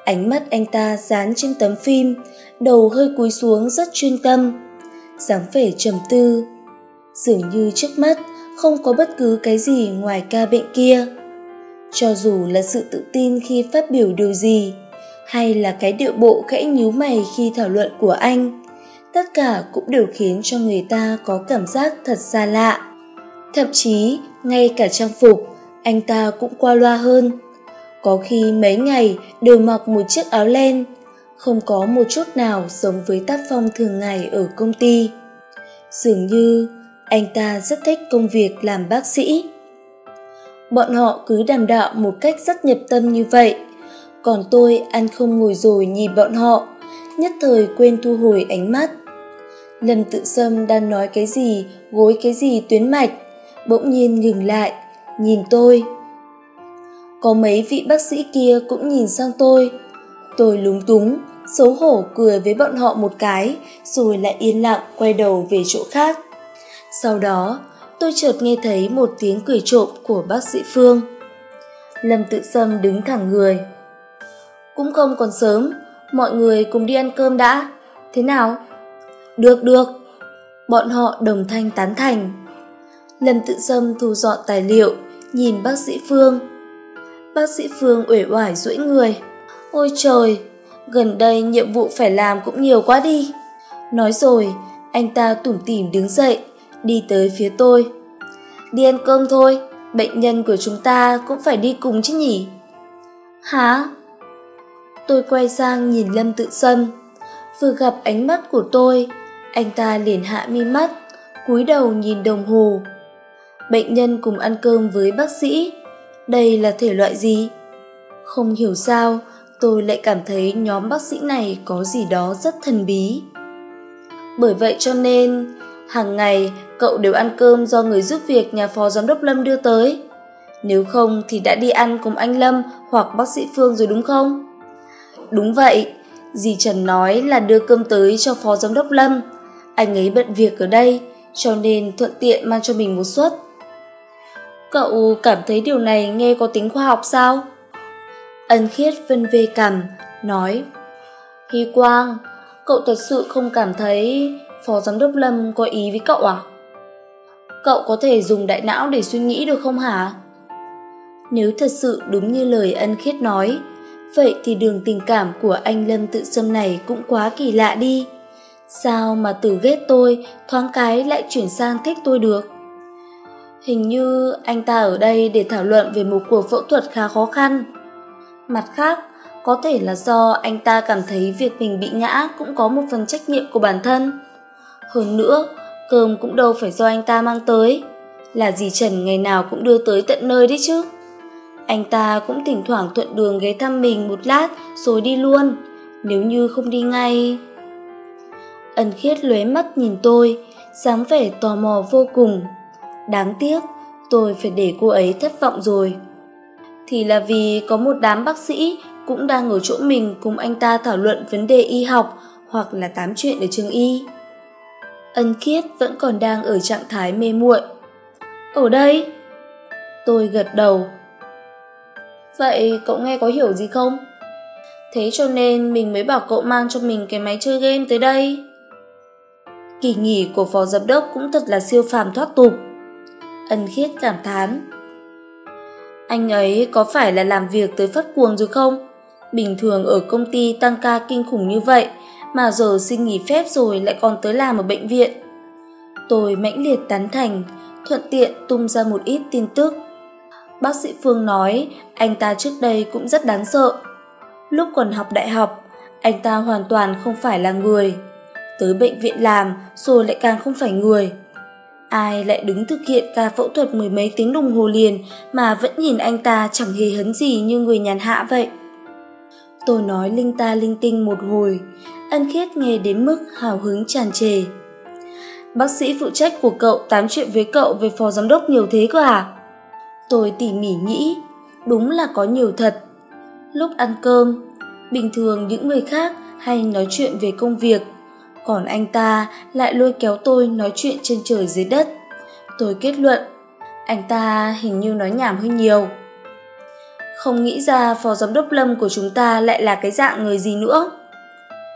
[SPEAKER 1] Ánh mắt anh ta dán trên tấm phim, đầu hơi cúi xuống rất chuyên tâm, dáng vẻ trầm tư. Dường như trước mắt không có bất cứ cái gì ngoài ca bệnh kia. Cho dù là sự tự tin khi phát biểu điều gì, hay là cái điệu bộ khẽ nhíu mày khi thảo luận của anh, tất cả cũng đều khiến cho người ta có cảm giác thật xa lạ. Thậm chí, ngay cả trang phục, anh ta cũng qua loa hơn. Có khi mấy ngày đều mặc một chiếc áo len, không có một chút nào giống với tác phong thường ngày ở công ty. Dường như anh ta rất thích công việc làm bác sĩ. Bọn họ cứ đàm đạo một cách rất nhập tâm như vậy. Còn tôi ăn không ngồi rồi nhìn bọn họ, nhất thời quên thu hồi ánh mắt. Lâm tự sâm đang nói cái gì, gối cái gì tuyến mạch, bỗng nhiên ngừng lại, nhìn tôi. Có mấy vị bác sĩ kia cũng nhìn sang tôi. Tôi lúng túng, xấu hổ cười với bọn họ một cái, rồi lại yên lặng quay đầu về chỗ khác sau đó, tôi chợt nghe thấy một tiếng cười trộm của bác sĩ Phương. Lâm tự sâm đứng thẳng người. Cũng không còn sớm, mọi người cùng đi ăn cơm đã. Thế nào? Được được. Bọn họ đồng thanh tán thành. Lâm tự sâm thu dọn tài liệu, nhìn bác sĩ Phương. Bác sĩ Phương uể oải duỗi người. Ôi trời, gần đây nhiệm vụ phải làm cũng nhiều quá đi. Nói rồi, anh ta tủm tỉm đứng dậy, đi tới phía tôi. Đi ăn cơm thôi, bệnh nhân của chúng ta cũng phải đi cùng chứ nhỉ? Hả? Tôi quay sang nhìn Lâm Tự Sâm. Vừa gặp ánh mắt của tôi, anh ta liền hạ mi mắt, cúi đầu nhìn đồng hồ. Bệnh nhân cùng ăn cơm với bác sĩ. Đây là thể loại gì? Không hiểu sao, tôi lại cảm thấy nhóm bác sĩ này có gì đó rất thần bí. Bởi vậy cho nên, hàng ngày cậu đều ăn cơm do người giúp việc nhà phó giám đốc Lâm đưa tới. Nếu không thì đã đi ăn cùng anh Lâm hoặc bác sĩ Phương rồi đúng không? Đúng vậy, dì Trần nói là đưa cơm tới cho phó giám đốc Lâm. Anh ấy bận việc ở đây, cho nên thuận tiện mang cho mình một suất. Cậu cảm thấy điều này nghe có tính khoa học sao? Ân khiết vân vê cằm, nói Hy Quang, cậu thật sự không cảm thấy Phó Giám đốc Lâm có ý với cậu à? Cậu có thể dùng đại não để suy nghĩ được không hả? Nếu thật sự đúng như lời ân khiết nói, vậy thì đường tình cảm của anh Lâm tự xâm này cũng quá kỳ lạ đi. Sao mà từ ghét tôi, thoáng cái lại chuyển sang thích tôi được? Hình như anh ta ở đây để thảo luận về một cuộc phẫu thuật khá khó khăn. Mặt khác, có thể là do anh ta cảm thấy việc mình bị ngã cũng có một phần trách nhiệm của bản thân. Hơn nữa, cơm cũng đâu phải do anh ta mang tới, là dì Trần ngày nào cũng đưa tới tận nơi đấy chứ. Anh ta cũng thỉnh thoảng thuận đường ghé thăm mình một lát rồi đi luôn, nếu như không đi ngay. Ân khiết lóe mắt nhìn tôi, dáng vẻ tò mò vô cùng. Đáng tiếc, tôi phải để cô ấy thất vọng rồi. Thì là vì có một đám bác sĩ cũng đang ở chỗ mình cùng anh ta thảo luận vấn đề y học hoặc là tám chuyện ở trường y. Ân khiết vẫn còn đang ở trạng thái mê muội. Ở đây? Tôi gật đầu. Vậy cậu nghe có hiểu gì không? Thế cho nên mình mới bảo cậu mang cho mình cái máy chơi game tới đây. Kỳ nghỉ của phó giám đốc cũng thật là siêu phàm thoát tục. Ân khiết cảm thán. Anh ấy có phải là làm việc tới phát cuồng rồi không? Bình thường ở công ty tăng ca kinh khủng như vậy, mà giờ xin nghỉ phép rồi lại còn tới làm ở bệnh viện. Tôi mãnh liệt tán thành, thuận tiện tung ra một ít tin tức. Bác sĩ Phương nói anh ta trước đây cũng rất đáng sợ. Lúc còn học đại học, anh ta hoàn toàn không phải là người. Tới bệnh viện làm rồi lại càng không phải người ai lại đứng thực hiện ca phẫu thuật mười mấy tiếng đồng hồ liền mà vẫn nhìn anh ta chẳng hề hấn gì như người nhàn hạ vậy tôi nói linh ta linh tinh một hồi ân khiết nghe đến mức hào hứng tràn trề. Bác sĩ phụ trách của cậu tám chuyện với cậu về phó giám đốc nhiều thế cơ à? Tôi tỉ mỉ nghĩ, đúng là có nhiều thật. Lúc ăn cơm, bình thường những người khác hay nói chuyện về công việc, còn anh ta lại lôi kéo tôi nói chuyện trên trời dưới đất. Tôi kết luận, anh ta hình như nói nhảm hơi nhiều. Không nghĩ ra phó giám đốc lâm của chúng ta lại là cái dạng người gì nữa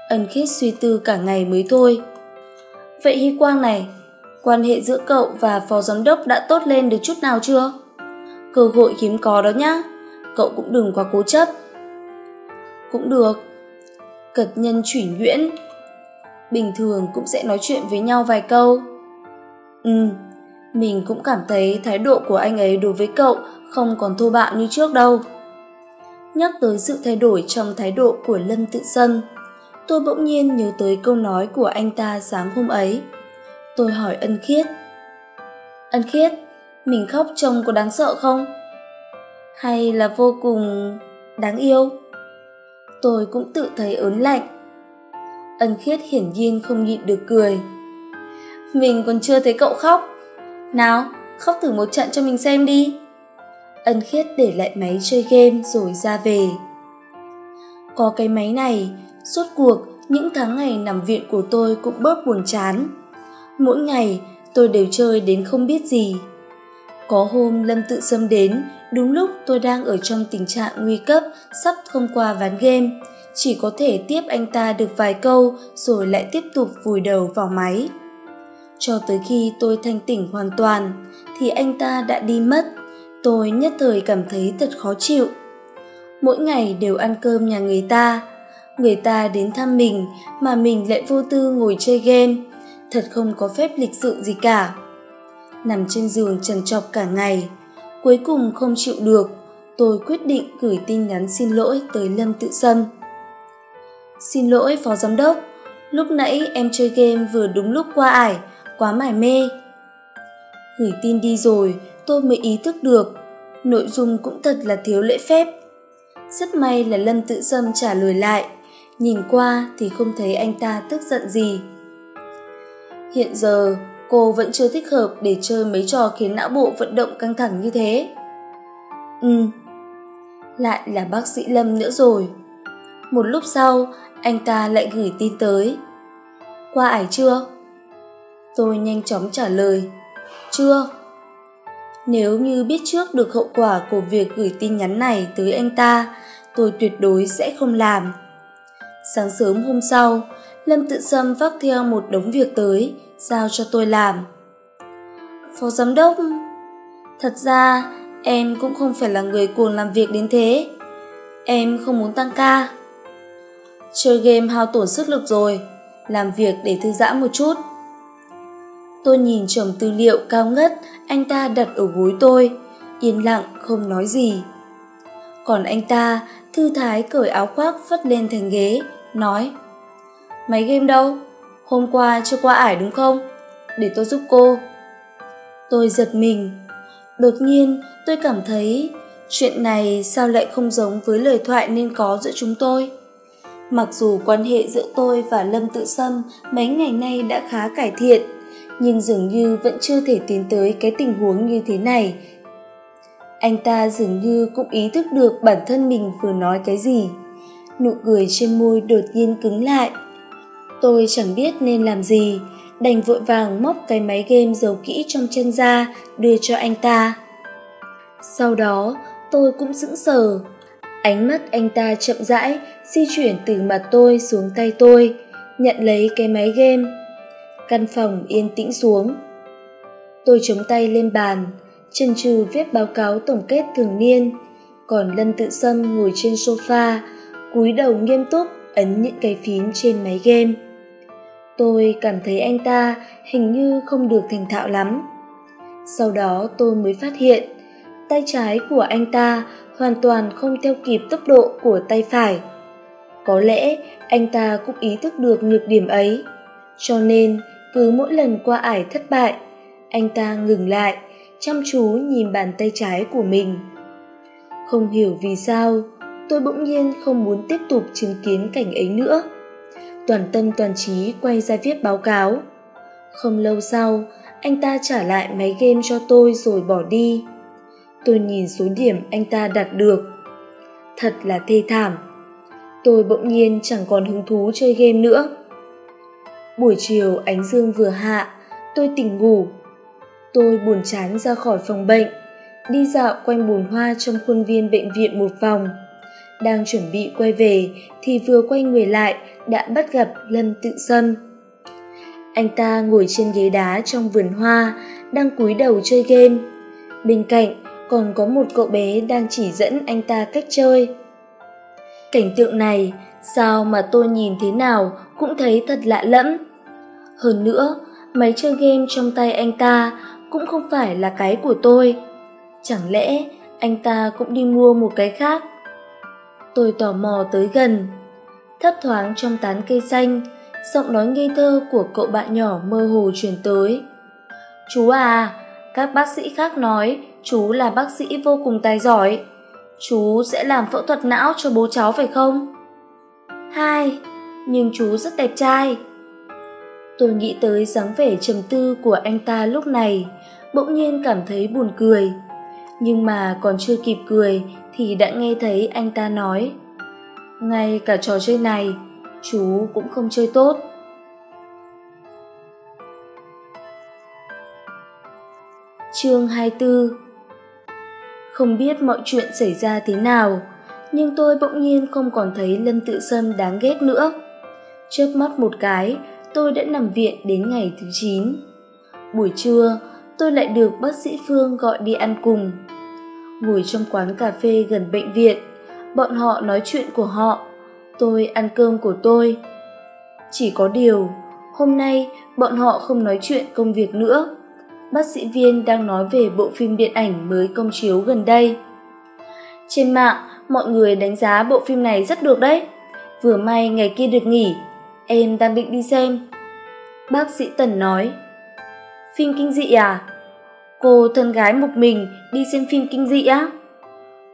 [SPEAKER 1] ân khiết suy tư cả ngày mới thôi. Vậy hy quang này, quan hệ giữa cậu và phó giám đốc đã tốt lên được chút nào chưa? Cơ hội hiếm có đó nhá, cậu cũng đừng quá cố chấp. Cũng được. Cật nhân chuyển nhuyễn, bình thường cũng sẽ nói chuyện với nhau vài câu. Ừ mình cũng cảm thấy thái độ của anh ấy đối với cậu không còn thô bạo như trước đâu. Nhắc tới sự thay đổi trong thái độ của lâm tự sân tôi bỗng nhiên nhớ tới câu nói của anh ta sáng hôm ấy. Tôi hỏi ân khiết. Ân khiết, mình khóc trông có đáng sợ không? Hay là vô cùng đáng yêu? Tôi cũng tự thấy ớn lạnh. Ân khiết hiển nhiên không nhịn được cười. Mình còn chưa thấy cậu khóc. Nào, khóc thử một trận cho mình xem đi. Ân khiết để lại máy chơi game rồi ra về. Có cái máy này suốt cuộc, những tháng ngày nằm viện của tôi cũng bớt buồn chán. Mỗi ngày, tôi đều chơi đến không biết gì. Có hôm lâm tự xâm đến, đúng lúc tôi đang ở trong tình trạng nguy cấp, sắp không qua ván game, chỉ có thể tiếp anh ta được vài câu rồi lại tiếp tục vùi đầu vào máy. Cho tới khi tôi thanh tỉnh hoàn toàn, thì anh ta đã đi mất. Tôi nhất thời cảm thấy thật khó chịu. Mỗi ngày đều ăn cơm nhà người ta người ta đến thăm mình mà mình lại vô tư ngồi chơi game thật không có phép lịch sự gì cả nằm trên giường trần trọc cả ngày cuối cùng không chịu được tôi quyết định gửi tin nhắn xin lỗi tới lâm tự sâm Xin lỗi phó giám đốc, lúc nãy em chơi game vừa đúng lúc qua ải, quá mải mê. Gửi tin đi rồi, tôi mới ý thức được. Nội dung cũng thật là thiếu lễ phép. Rất may là Lâm tự sâm trả lời lại. Nhìn qua thì không thấy anh ta tức giận gì. Hiện giờ, cô vẫn chưa thích hợp để chơi mấy trò khiến não bộ vận động căng thẳng như thế. Ừ, lại là bác sĩ Lâm nữa rồi. Một lúc sau, anh ta lại gửi tin tới. Qua ải chưa? Tôi nhanh chóng trả lời. Chưa. Nếu như biết trước được hậu quả của việc gửi tin nhắn này tới anh ta, tôi tuyệt đối sẽ không làm. Sáng sớm hôm sau, Lâm tự sâm vác theo một đống việc tới, giao cho tôi làm. Phó giám đốc, thật ra em cũng không phải là người cuồng làm việc đến thế. Em không muốn tăng ca. Chơi game hao tổn sức lực rồi, làm việc để thư giãn một chút. Tôi nhìn chồng tư liệu cao ngất anh ta đặt ở gối tôi, yên lặng không nói gì. Còn anh ta thư thái cởi áo khoác phất lên thành ghế, nói Máy game đâu? Hôm qua chưa qua ải đúng không? Để tôi giúp cô. Tôi giật mình. Đột nhiên tôi cảm thấy chuyện này sao lại không giống với lời thoại nên có giữa chúng tôi. Mặc dù quan hệ giữa tôi và Lâm Tự Sâm mấy ngày nay đã khá cải thiện, nhưng dường như vẫn chưa thể tiến tới cái tình huống như thế này. Anh ta dường như cũng ý thức được bản thân mình vừa nói cái gì. Nụ cười trên môi đột nhiên cứng lại. Tôi chẳng biết nên làm gì, đành vội vàng móc cái máy game giấu kỹ trong chân ra đưa cho anh ta. Sau đó, tôi cũng sững sờ. Ánh mắt anh ta chậm rãi di chuyển từ mặt tôi xuống tay tôi, nhận lấy cái máy game. Căn phòng yên tĩnh xuống. Tôi chống tay lên bàn, chân trừ viết báo cáo tổng kết thường niên, còn Lâm Tự Sâm ngồi trên sofa, cúi đầu nghiêm túc ấn những cái phím trên máy game. Tôi cảm thấy anh ta hình như không được thành thạo lắm. Sau đó tôi mới phát hiện, tay trái của anh ta hoàn toàn không theo kịp tốc độ của tay phải. Có lẽ anh ta cũng ý thức được nhược điểm ấy, cho nên cứ mỗi lần qua ải thất bại, anh ta ngừng lại, chăm chú nhìn bàn tay trái của mình. Không hiểu vì sao, tôi bỗng nhiên không muốn tiếp tục chứng kiến cảnh ấy nữa. Toàn tâm toàn trí quay ra viết báo cáo. Không lâu sau, anh ta trả lại máy game cho tôi rồi bỏ đi. Tôi nhìn số điểm anh ta đạt được. Thật là thê thảm. Tôi bỗng nhiên chẳng còn hứng thú chơi game nữa. Buổi chiều ánh dương vừa hạ, tôi tỉnh ngủ. Tôi buồn chán ra khỏi phòng bệnh, đi dạo quanh bồn hoa trong khuôn viên bệnh viện một vòng đang chuẩn bị quay về thì vừa quay người lại đã bắt gặp lâm tự sâm anh ta ngồi trên ghế đá trong vườn hoa, đang cúi đầu chơi game. Bên cạnh còn có một cậu bé đang chỉ dẫn anh ta cách chơi. Cảnh tượng này, sao mà tôi nhìn thế nào cũng thấy thật lạ lẫm. Hơn nữa, máy chơi game trong tay anh ta cũng không phải là cái của tôi. Chẳng lẽ anh ta cũng đi mua một cái khác? Tôi tò mò tới gần. Thấp thoáng trong tán cây xanh, giọng nói ngây thơ của cậu bạn nhỏ mơ hồ truyền tới. Chú à các bác sĩ khác nói chú là bác sĩ vô cùng tài giỏi. Chú sẽ làm phẫu thuật não cho bố cháu phải không? Hai, nhưng chú rất đẹp trai. Tôi nghĩ tới dáng vẻ trầm tư của anh ta lúc này, bỗng nhiên cảm thấy buồn cười. Nhưng mà còn chưa kịp cười thì đã nghe thấy anh ta nói ngay cả trò chơi này chú cũng không chơi tốt chương 24 Không biết mọi chuyện xảy ra thế nào, nhưng tôi bỗng nhiên không còn thấy Lâm Tự Sâm đáng ghét nữa. Chớp mắt một cái, tôi đã nằm viện đến ngày thứ 9. Buổi trưa, tôi lại được bác sĩ Phương gọi đi ăn cùng. Ngồi trong quán cà phê gần bệnh viện, bọn họ nói chuyện của họ, tôi ăn cơm của tôi. Chỉ có điều, hôm nay bọn họ không nói chuyện công việc nữa. Bác sĩ viên đang nói về bộ phim điện ảnh mới công chiếu gần đây. Trên mạng, mọi người đánh giá bộ phim này rất được đấy. Vừa may ngày kia được nghỉ, em đang định đi xem. Bác sĩ Tần nói. Phim kinh dị à? Cô thân gái một mình đi xem phim kinh dị á?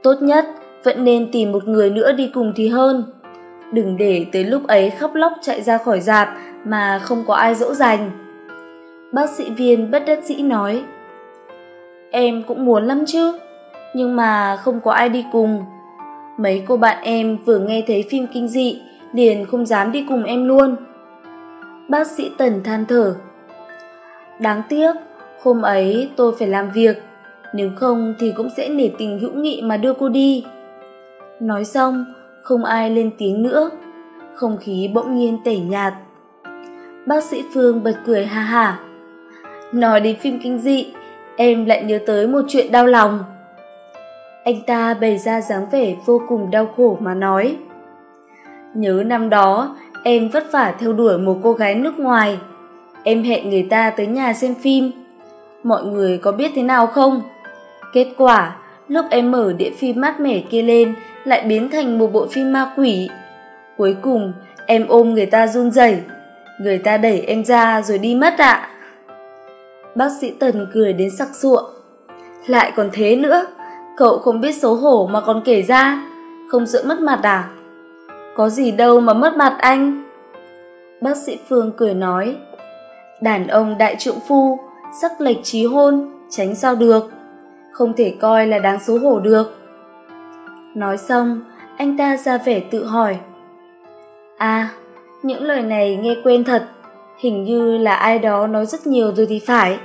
[SPEAKER 1] Tốt nhất vẫn nên tìm một người nữa đi cùng thì hơn. Đừng để tới lúc ấy khóc lóc chạy ra khỏi dạp mà không có ai dỗ dành. Bác sĩ viên bất đắc dĩ nói. Em cũng muốn lắm chứ, nhưng mà không có ai đi cùng. Mấy cô bạn em vừa nghe thấy phim kinh dị liền không dám đi cùng em luôn. Bác sĩ Tần than thở. Đáng tiếc, hôm ấy tôi phải làm việc, nếu không thì cũng sẽ nể tình hữu nghị mà đưa cô đi. Nói xong, không ai lên tiếng nữa, không khí bỗng nhiên tẩy nhạt. Bác sĩ Phương bật cười ha hả. Nói đến phim kinh dị, em lại nhớ tới một chuyện đau lòng. Anh ta bày ra dáng vẻ vô cùng đau khổ mà nói. Nhớ năm đó, em vất vả theo đuổi một cô gái nước ngoài. Em hẹn người ta tới nhà xem phim. Mọi người có biết thế nào không? Kết quả, lúc em mở đĩa phim mát mẻ kia lên lại biến thành một bộ phim ma quỷ. Cuối cùng, em ôm người ta run rẩy, người ta đẩy em ra rồi đi mất ạ. Bác sĩ Tần cười đến sặc sụa. Lại còn thế nữa, cậu không biết xấu hổ mà còn kể ra, không sợ mất mặt à? Có gì đâu mà mất mặt anh. Bác sĩ Phương cười nói, đàn ông đại trượng phu, sắc lệch trí hôn, tránh sao được, không thể coi là đáng xấu hổ được. Nói xong, anh ta ra vẻ tự hỏi. À, những lời này nghe quen thật, hình như là ai đó nói rất nhiều rồi thì phải.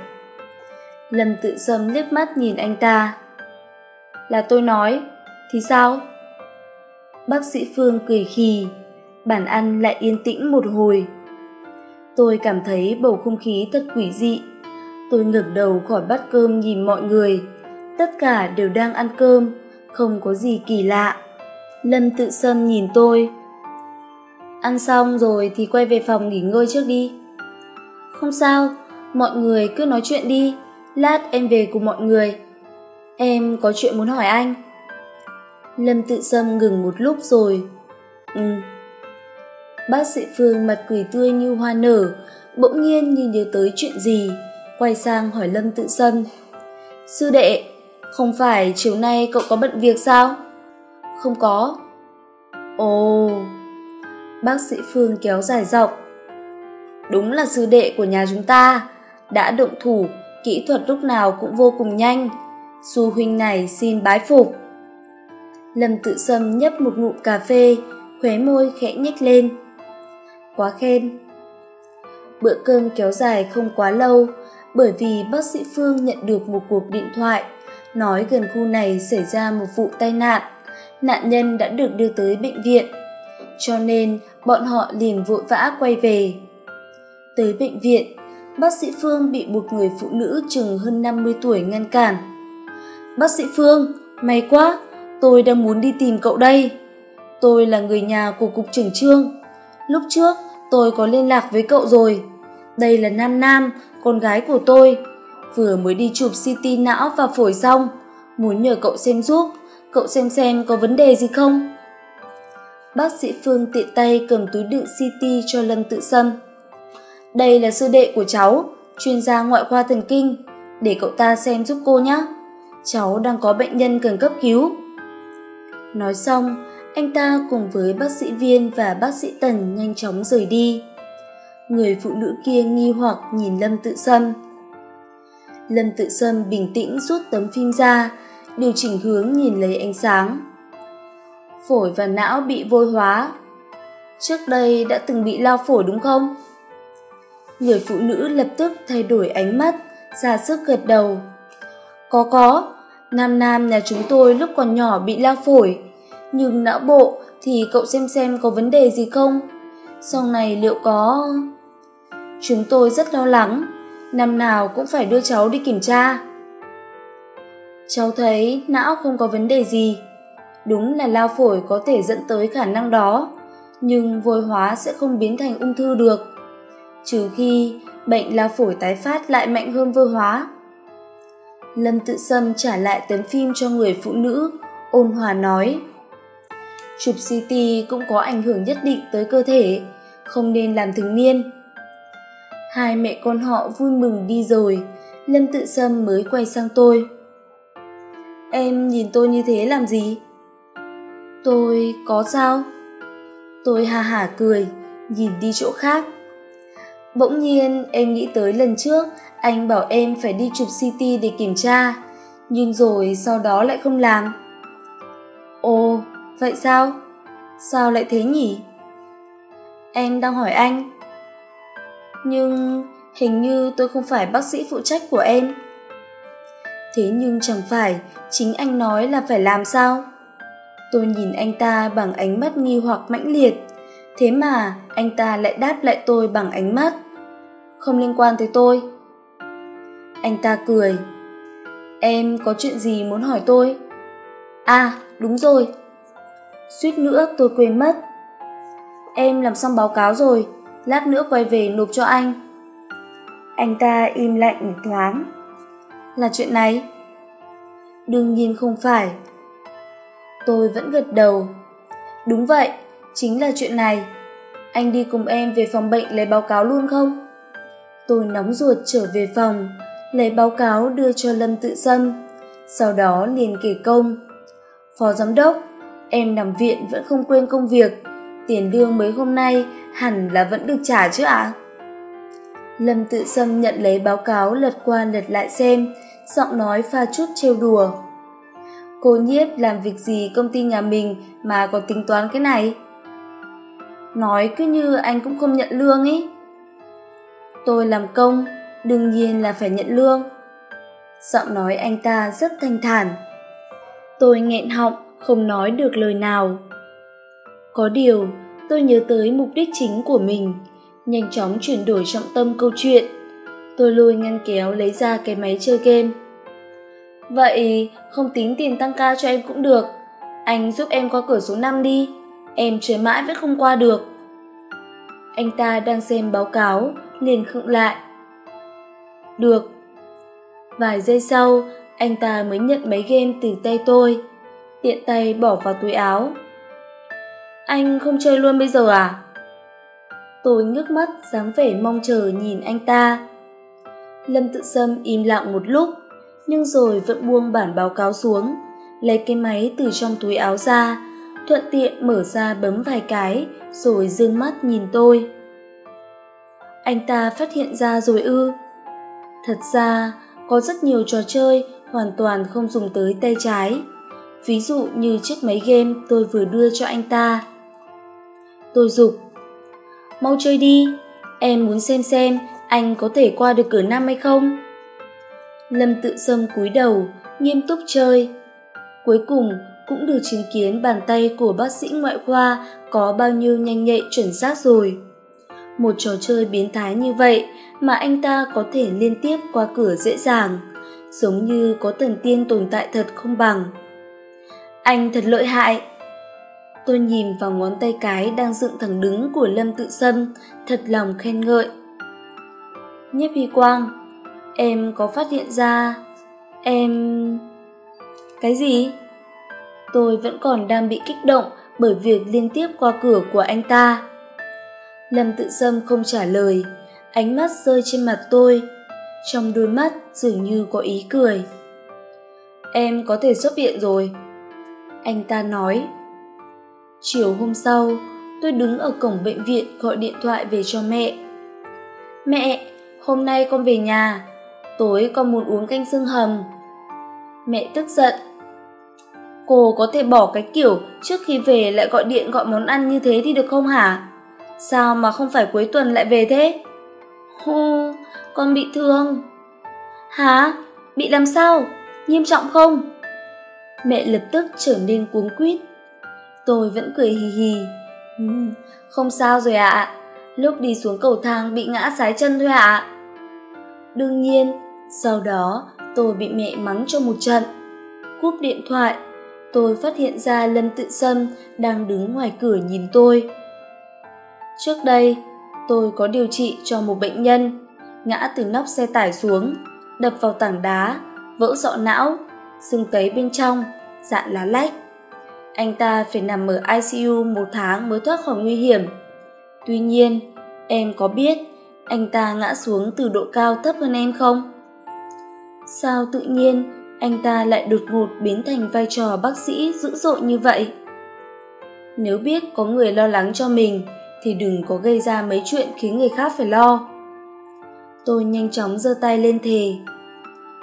[SPEAKER 1] Lâm tự sâm liếc mắt nhìn anh ta. Là tôi nói, thì sao? Bác sĩ Phương cười khì, bàn ăn lại yên tĩnh một hồi. Tôi cảm thấy bầu không khí thật quỷ dị. Tôi ngẩng đầu khỏi bát cơm nhìn mọi người, tất cả đều đang ăn cơm, không có gì kỳ lạ. Lâm tự sâm nhìn tôi. Ăn xong rồi thì quay về phòng nghỉ ngơi trước đi. Không sao, mọi người cứ nói chuyện đi, lát em về cùng mọi người. Em có chuyện muốn hỏi anh. Lâm tự sâm ngừng một lúc rồi. Ừ. Bác sĩ Phương mặt cười tươi như hoa nở, bỗng nhiên như nhớ tới chuyện gì, quay sang hỏi Lâm tự sâm. Sư đệ, không phải chiều nay cậu có bận việc sao? Không có. Ồ, bác sĩ Phương kéo dài giọng. Đúng là sư đệ của nhà chúng ta, đã động thủ, kỹ thuật lúc nào cũng vô cùng nhanh. Su huynh này xin bái phục. Lâm tự sâm nhấp một ngụm cà phê, khóe môi khẽ nhếch lên. Quá khen. Bữa cơm kéo dài không quá lâu, bởi vì bác sĩ Phương nhận được một cuộc điện thoại nói gần khu này xảy ra một vụ tai nạn, nạn nhân đã được đưa tới bệnh viện, cho nên bọn họ liền vội vã quay về. Tới bệnh viện, bác sĩ Phương bị một người phụ nữ chừng hơn 50 tuổi ngăn cản. Bác sĩ Phương, may quá, tôi đang muốn đi tìm cậu đây. Tôi là người nhà của cục trưởng trương. Lúc trước, tôi có liên lạc với cậu rồi. Đây là Nam Nam, con gái của tôi, vừa mới đi chụp CT não và phổi xong, muốn nhờ cậu xem giúp, cậu xem xem có vấn đề gì không. Bác sĩ Phương tiện tay cầm túi đựng CT cho Lâm Tự Sâm. Đây là sư đệ của cháu, chuyên gia ngoại khoa thần kinh, để cậu ta xem giúp cô nhé. Cháu đang có bệnh nhân cần cấp cứu. Nói xong, anh ta cùng với bác sĩ Viên và bác sĩ Tần nhanh chóng rời đi. Người phụ nữ kia nghi hoặc nhìn Lâm Tự Sâm Lâm Tự Sâm bình tĩnh rút tấm phim ra, điều chỉnh hướng nhìn lấy ánh sáng. Phổi và não bị vôi hóa. Trước đây đã từng bị lao phổi đúng không? Người phụ nữ lập tức thay đổi ánh mắt, ra sức gật đầu. Có có, Nam Nam nhà chúng tôi lúc còn nhỏ bị lao phổi, nhưng não bộ thì cậu xem xem có vấn đề gì không? Sau này liệu có... Chúng tôi rất lo lắng, năm nào cũng phải đưa cháu đi kiểm tra. Cháu thấy não không có vấn đề gì. Đúng là lao phổi có thể dẫn tới khả năng đó, nhưng vôi hóa sẽ không biến thành ung thư được. Trừ khi bệnh lao phổi tái phát lại mạnh hơn vôi hóa. Lâm tự sâm trả lại tấm phim cho người phụ nữ, ôn hòa nói. Chụp CT cũng có ảnh hưởng nhất định tới cơ thể, không nên làm thường niên hai mẹ con họ vui mừng đi rồi Lâm tự sâm mới quay sang tôi. Em nhìn tôi như thế làm gì? Tôi có sao? Tôi hà hả cười, nhìn đi chỗ khác. Bỗng nhiên em nghĩ tới lần trước anh bảo em phải đi chụp CT để kiểm tra, nhưng rồi sau đó lại không làm. Ồ, vậy sao? Sao lại thế nhỉ? Em đang hỏi anh. Nhưng hình như tôi không phải bác sĩ phụ trách của em. Thế nhưng chẳng phải chính anh nói là phải làm sao? Tôi nhìn anh ta bằng ánh mắt nghi hoặc mãnh liệt, thế mà anh ta lại đáp lại tôi bằng ánh mắt. Không liên quan tới tôi. Anh ta cười. Em có chuyện gì muốn hỏi tôi? À, đúng rồi. Suýt nữa tôi quên mất. Em làm xong báo cáo rồi, lát nữa quay về nộp cho anh. Anh ta im lặng một thoáng. Là chuyện này? Đương nhiên không phải. Tôi vẫn gật đầu. Đúng vậy, chính là chuyện này. Anh đi cùng em về phòng bệnh lấy báo cáo luôn không? Tôi nóng ruột trở về phòng, lấy báo cáo đưa cho Lâm Tự Sâm, sau đó liền kể công. Phó giám đốc, em nằm viện vẫn không quên công việc, tiền lương mấy hôm nay hẳn là vẫn được trả chứ ạ? À? Lâm Tự Sâm nhận lấy báo cáo lật qua lật lại xem, giọng nói pha chút trêu đùa. Cô nhiếp làm việc gì công ty nhà mình mà có tính toán cái này? Nói cứ như anh cũng không nhận lương ấy. Tôi làm công, đương nhiên là phải nhận lương. Giọng nói anh ta rất thanh thản. Tôi nghẹn họng, không nói được lời nào. Có điều, tôi nhớ tới mục đích chính của mình, nhanh chóng chuyển đổi trọng tâm câu chuyện. Tôi lôi ngăn kéo lấy ra cái máy chơi game. Vậy không tính tiền tăng ca cho em cũng được. Anh giúp em qua cửa số 5 đi. Em chơi mãi vẫn không qua được. Anh ta đang xem báo cáo, liền khựng lại. Được. Vài giây sau, anh ta mới nhận máy game từ tay tôi, tiện tay bỏ vào túi áo. Anh không chơi luôn bây giờ à? Tôi ngước mắt dáng vẻ mong chờ nhìn anh ta. Lâm tự sâm im lặng một lúc, nhưng rồi vẫn buông bản báo cáo xuống, lấy cái máy từ trong túi áo ra, thuận tiện mở ra bấm vài cái, rồi dương mắt nhìn tôi anh ta phát hiện ra rồi ư thật ra có rất nhiều trò chơi hoàn toàn không dùng tới tay trái ví dụ như chiếc máy game tôi vừa đưa cho anh ta tôi dục. Mau chơi đi, em muốn xem xem anh có thể qua được cửa năm hay không. Lâm tự sâm cúi đầu, nghiêm túc chơi. Cuối cùng cũng được chứng kiến bàn tay của bác sĩ ngoại khoa có bao nhiêu nhanh nhạy chuẩn xác rồi. Một trò chơi biến thái như vậy mà anh ta có thể liên tiếp qua cửa dễ dàng, giống như có thần tiên tồn tại thật không bằng. Anh thật lợi hại tôi nhìn vào ngón tay cái đang dựng thẳng đứng của lâm tự sâm, thật lòng khen ngợi. Nhiếp hy quang, em có phát hiện ra, em cái gì? Tôi vẫn còn đang bị kích động bởi việc liên tiếp qua cửa của anh ta. Lâm tự sâm không trả lời, ánh mắt rơi trên mặt tôi, trong đôi mắt dường như có ý cười. Em có thể xuất viện rồi, anh ta nói chiều hôm sau, tôi đứng ở cổng bệnh viện gọi điện thoại về cho mẹ. Mẹ, hôm nay con về nhà, tối con muốn uống canh xương hầm. Mẹ tức giận. Cô có thể bỏ cái kiểu trước khi về lại gọi điện gọi món ăn như thế thì được không hả? Sao mà không phải cuối tuần lại về thế? Hu con bị thương. Hả? Bị làm sao? Nghiêm trọng không? Mẹ lập tức trở nên cuống quýt tôi vẫn cười hì hì ừ, không sao rồi ạ à. lúc đi xuống cầu thang bị ngã sái chân thôi ạ à. đương nhiên sau đó tôi bị mẹ mắng cho một trận cúp điện thoại tôi phát hiện ra lâm tự sâm đang đứng ngoài cửa nhìn tôi Trước đây, tôi có điều trị cho một bệnh nhân, ngã từ nóc xe tải xuống, đập vào tảng đá, vỡ sọ não, xương tấy bên trong, dạn lá lách. Anh ta phải nằm ở ICU một tháng mới thoát khỏi nguy hiểm. Tuy nhiên, em có biết anh ta ngã xuống từ độ cao thấp hơn em không? Sao tự nhiên anh ta lại đột ngột biến thành vai trò bác sĩ dữ dội như vậy? Nếu biết có người lo lắng cho mình thì đừng có gây ra mấy chuyện khiến người khác phải lo. Tôi nhanh chóng giơ tay lên thề.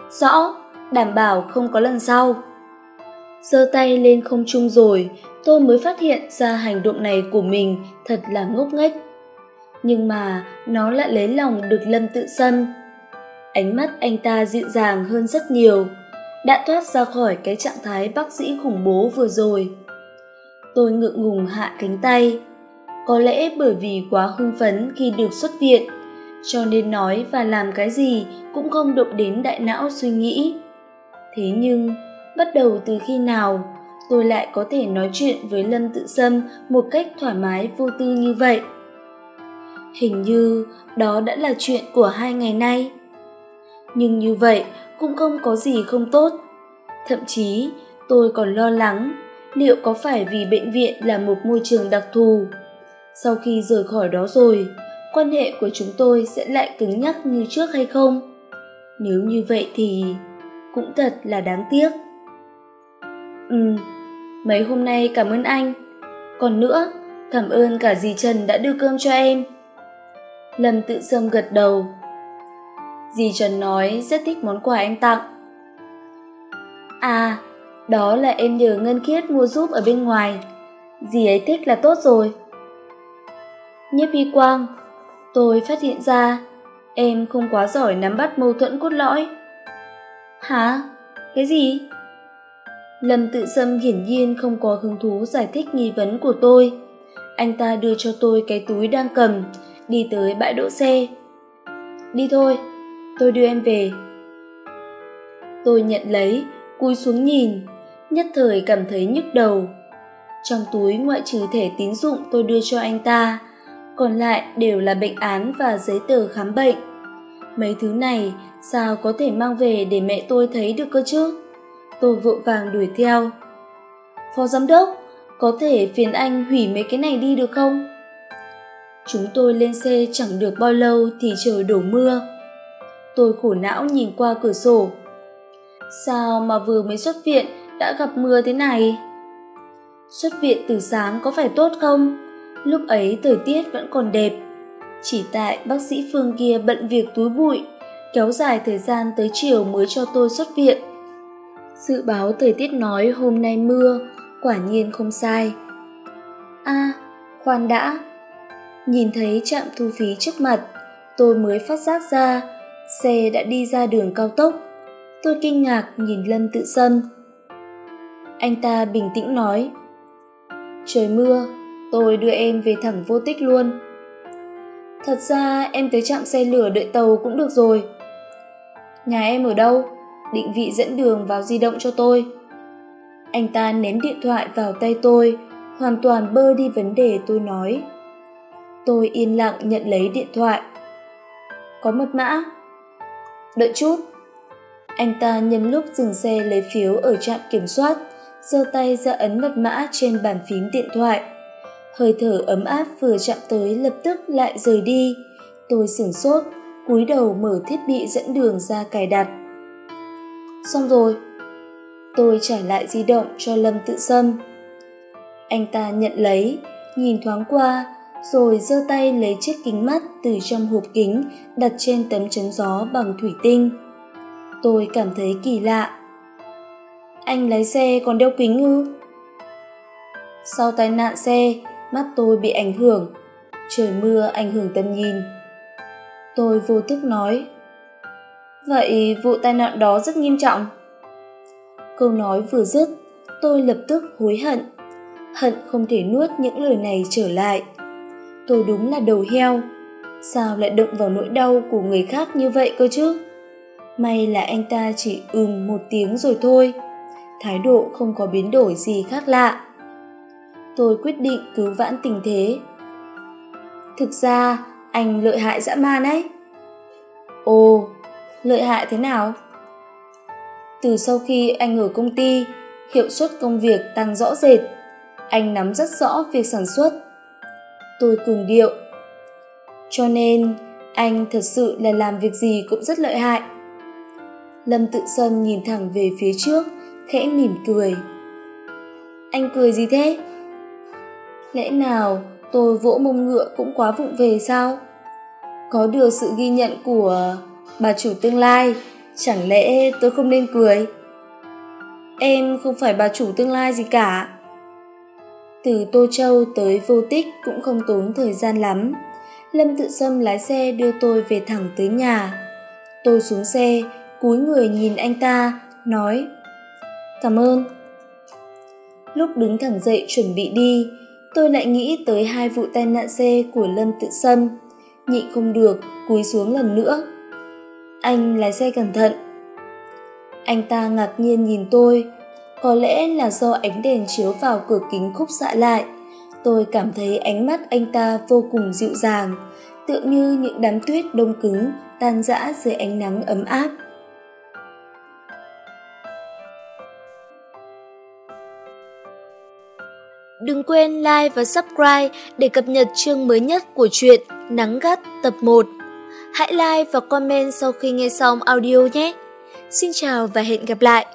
[SPEAKER 1] Rõ, đảm bảo không có lần sau. Giơ tay lên không trung rồi, tôi mới phát hiện ra hành động này của mình thật là ngốc nghếch. Nhưng mà nó lại lấy lòng được Lâm Tự Sâm. Ánh mắt anh ta dịu dàng hơn rất nhiều, đã thoát ra khỏi cái trạng thái bác sĩ khủng bố vừa rồi. Tôi ngượng ngùng hạ cánh tay. Có lẽ bởi vì quá hưng phấn khi được xuất viện, cho nên nói và làm cái gì cũng không động đến đại não suy nghĩ. Thế nhưng, bắt đầu từ khi nào tôi lại có thể nói chuyện với Lâm Tự Sâm một cách thoải mái vô tư như vậy? Hình như đó đã là chuyện của hai ngày nay. Nhưng như vậy cũng không có gì không tốt. Thậm chí tôi còn lo lắng liệu có phải vì bệnh viện là một môi trường đặc thù. Sau khi rời khỏi đó rồi, quan hệ của chúng tôi sẽ lại cứng nhắc như trước hay không? Nếu như vậy thì cũng thật là đáng tiếc. Ừ, mấy hôm nay cảm ơn anh. Còn nữa, cảm ơn cả dì Trần đã đưa cơm cho em. Lâm tự sâm gật đầu. Dì Trần nói rất thích món quà anh tặng. À, đó là em nhờ Ngân Khiết mua giúp ở bên ngoài. Dì ấy thích là tốt rồi. Nhiếp Hy Quang, tôi phát hiện ra em không quá giỏi nắm bắt mâu thuẫn cốt lõi. Hả? Cái gì? Lâm tự sâm hiển nhiên không có hứng thú giải thích nghi vấn của tôi. Anh ta đưa cho tôi cái túi đang cầm, đi tới bãi đỗ xe. Đi thôi, tôi đưa em về. Tôi nhận lấy, cúi xuống nhìn, nhất thời cảm thấy nhức đầu. Trong túi ngoại trừ thẻ tín dụng tôi đưa cho anh ta, còn lại đều là bệnh án và giấy tờ khám bệnh. Mấy thứ này sao có thể mang về để mẹ tôi thấy được cơ chứ? Tôi vội vàng đuổi theo. Phó giám đốc, có thể phiền anh hủy mấy cái này đi được không? Chúng tôi lên xe chẳng được bao lâu thì trời đổ mưa. Tôi khổ não nhìn qua cửa sổ. Sao mà vừa mới xuất viện đã gặp mưa thế này? Xuất viện từ sáng có phải tốt không? Lúc ấy thời tiết vẫn còn đẹp. Chỉ tại bác sĩ Phương kia bận việc túi bụi, kéo dài thời gian tới chiều mới cho tôi xuất viện. Dự báo thời tiết nói hôm nay mưa, quả nhiên không sai. a à, khoan đã. Nhìn thấy trạm thu phí trước mặt, tôi mới phát giác ra xe đã đi ra đường cao tốc. Tôi kinh ngạc nhìn Lâm Tự Sâm. Anh ta bình tĩnh nói, Trời mưa, tôi đưa em về thẳng vô tích luôn. Thật ra em tới trạm xe lửa đợi tàu cũng được rồi. Nhà em ở đâu? Định vị dẫn đường vào di động cho tôi. Anh ta ném điện thoại vào tay tôi, hoàn toàn bơ đi vấn đề tôi nói. Tôi yên lặng nhận lấy điện thoại. Có mật mã. Đợi chút. Anh ta nhân lúc dừng xe lấy phiếu ở trạm kiểm soát, giơ tay ra ấn mật mã trên bàn phím điện thoại. Hơi thở ấm áp vừa chạm tới lập tức lại rời đi. Tôi sửng sốt, cúi đầu mở thiết bị dẫn đường ra cài đặt xong rồi, tôi trả lại di động cho lâm tự sâm anh ta nhận lấy, nhìn thoáng qua, rồi giơ tay lấy chiếc kính mắt từ trong hộp kính đặt trên tấm chắn gió bằng thủy tinh. Tôi cảm thấy kỳ lạ. Anh lái xe còn đeo kính ư? Sau tai nạn xe, mắt tôi bị ảnh hưởng. Trời mưa ảnh hưởng tầm nhìn. Tôi vô thức nói Vậy vụ tai nạn đó rất nghiêm trọng. Câu nói vừa dứt, tôi lập tức hối hận. Hận không thể nuốt những lời này trở lại. Tôi đúng là đầu heo. Sao lại động vào nỗi đau của người khác như vậy cơ chứ? May là anh ta chỉ ừm một tiếng rồi thôi. Thái độ không có biến đổi gì khác lạ. Tôi quyết định cứu vãn tình thế. Thực ra, anh lợi hại dã man ấy. Ồ, lợi hại thế nào? Từ sau khi anh ở công ty, hiệu suất công việc tăng rõ rệt. Anh nắm rất rõ việc sản xuất. Tôi cường điệu. Cho nên, anh thật sự là làm việc gì cũng rất lợi hại. Lâm tự sâm nhìn thẳng về phía trước, khẽ mỉm cười. Anh cười gì thế? Lẽ nào tôi vỗ mông ngựa cũng quá vụng về sao? Có được sự ghi nhận của bà chủ tương lai, chẳng lẽ tôi không nên cười? Em không phải bà chủ tương lai gì cả. Từ Tô Châu tới Vô Tích cũng không tốn thời gian lắm. Lâm Tự Sâm lái xe đưa tôi về thẳng tới nhà. Tôi xuống xe, cúi người nhìn anh ta, nói Cảm ơn. Lúc đứng thẳng dậy chuẩn bị đi, tôi lại nghĩ tới hai vụ tai nạn xe của Lâm Tự Sâm. Nhịn không được, cúi xuống lần nữa. Anh lái xe cẩn thận. Anh ta ngạc nhiên nhìn tôi, có lẽ là do ánh đèn chiếu vào cửa kính khúc xạ lại. Tôi cảm thấy ánh mắt anh ta vô cùng dịu dàng, tựa như những đám tuyết đông cứng tan rã dưới ánh nắng ấm áp. Đừng quên like và subscribe để cập nhật chương mới nhất của truyện Nắng gắt tập 1. Hãy like và comment sau khi nghe xong audio nhé. Xin chào và hẹn gặp lại!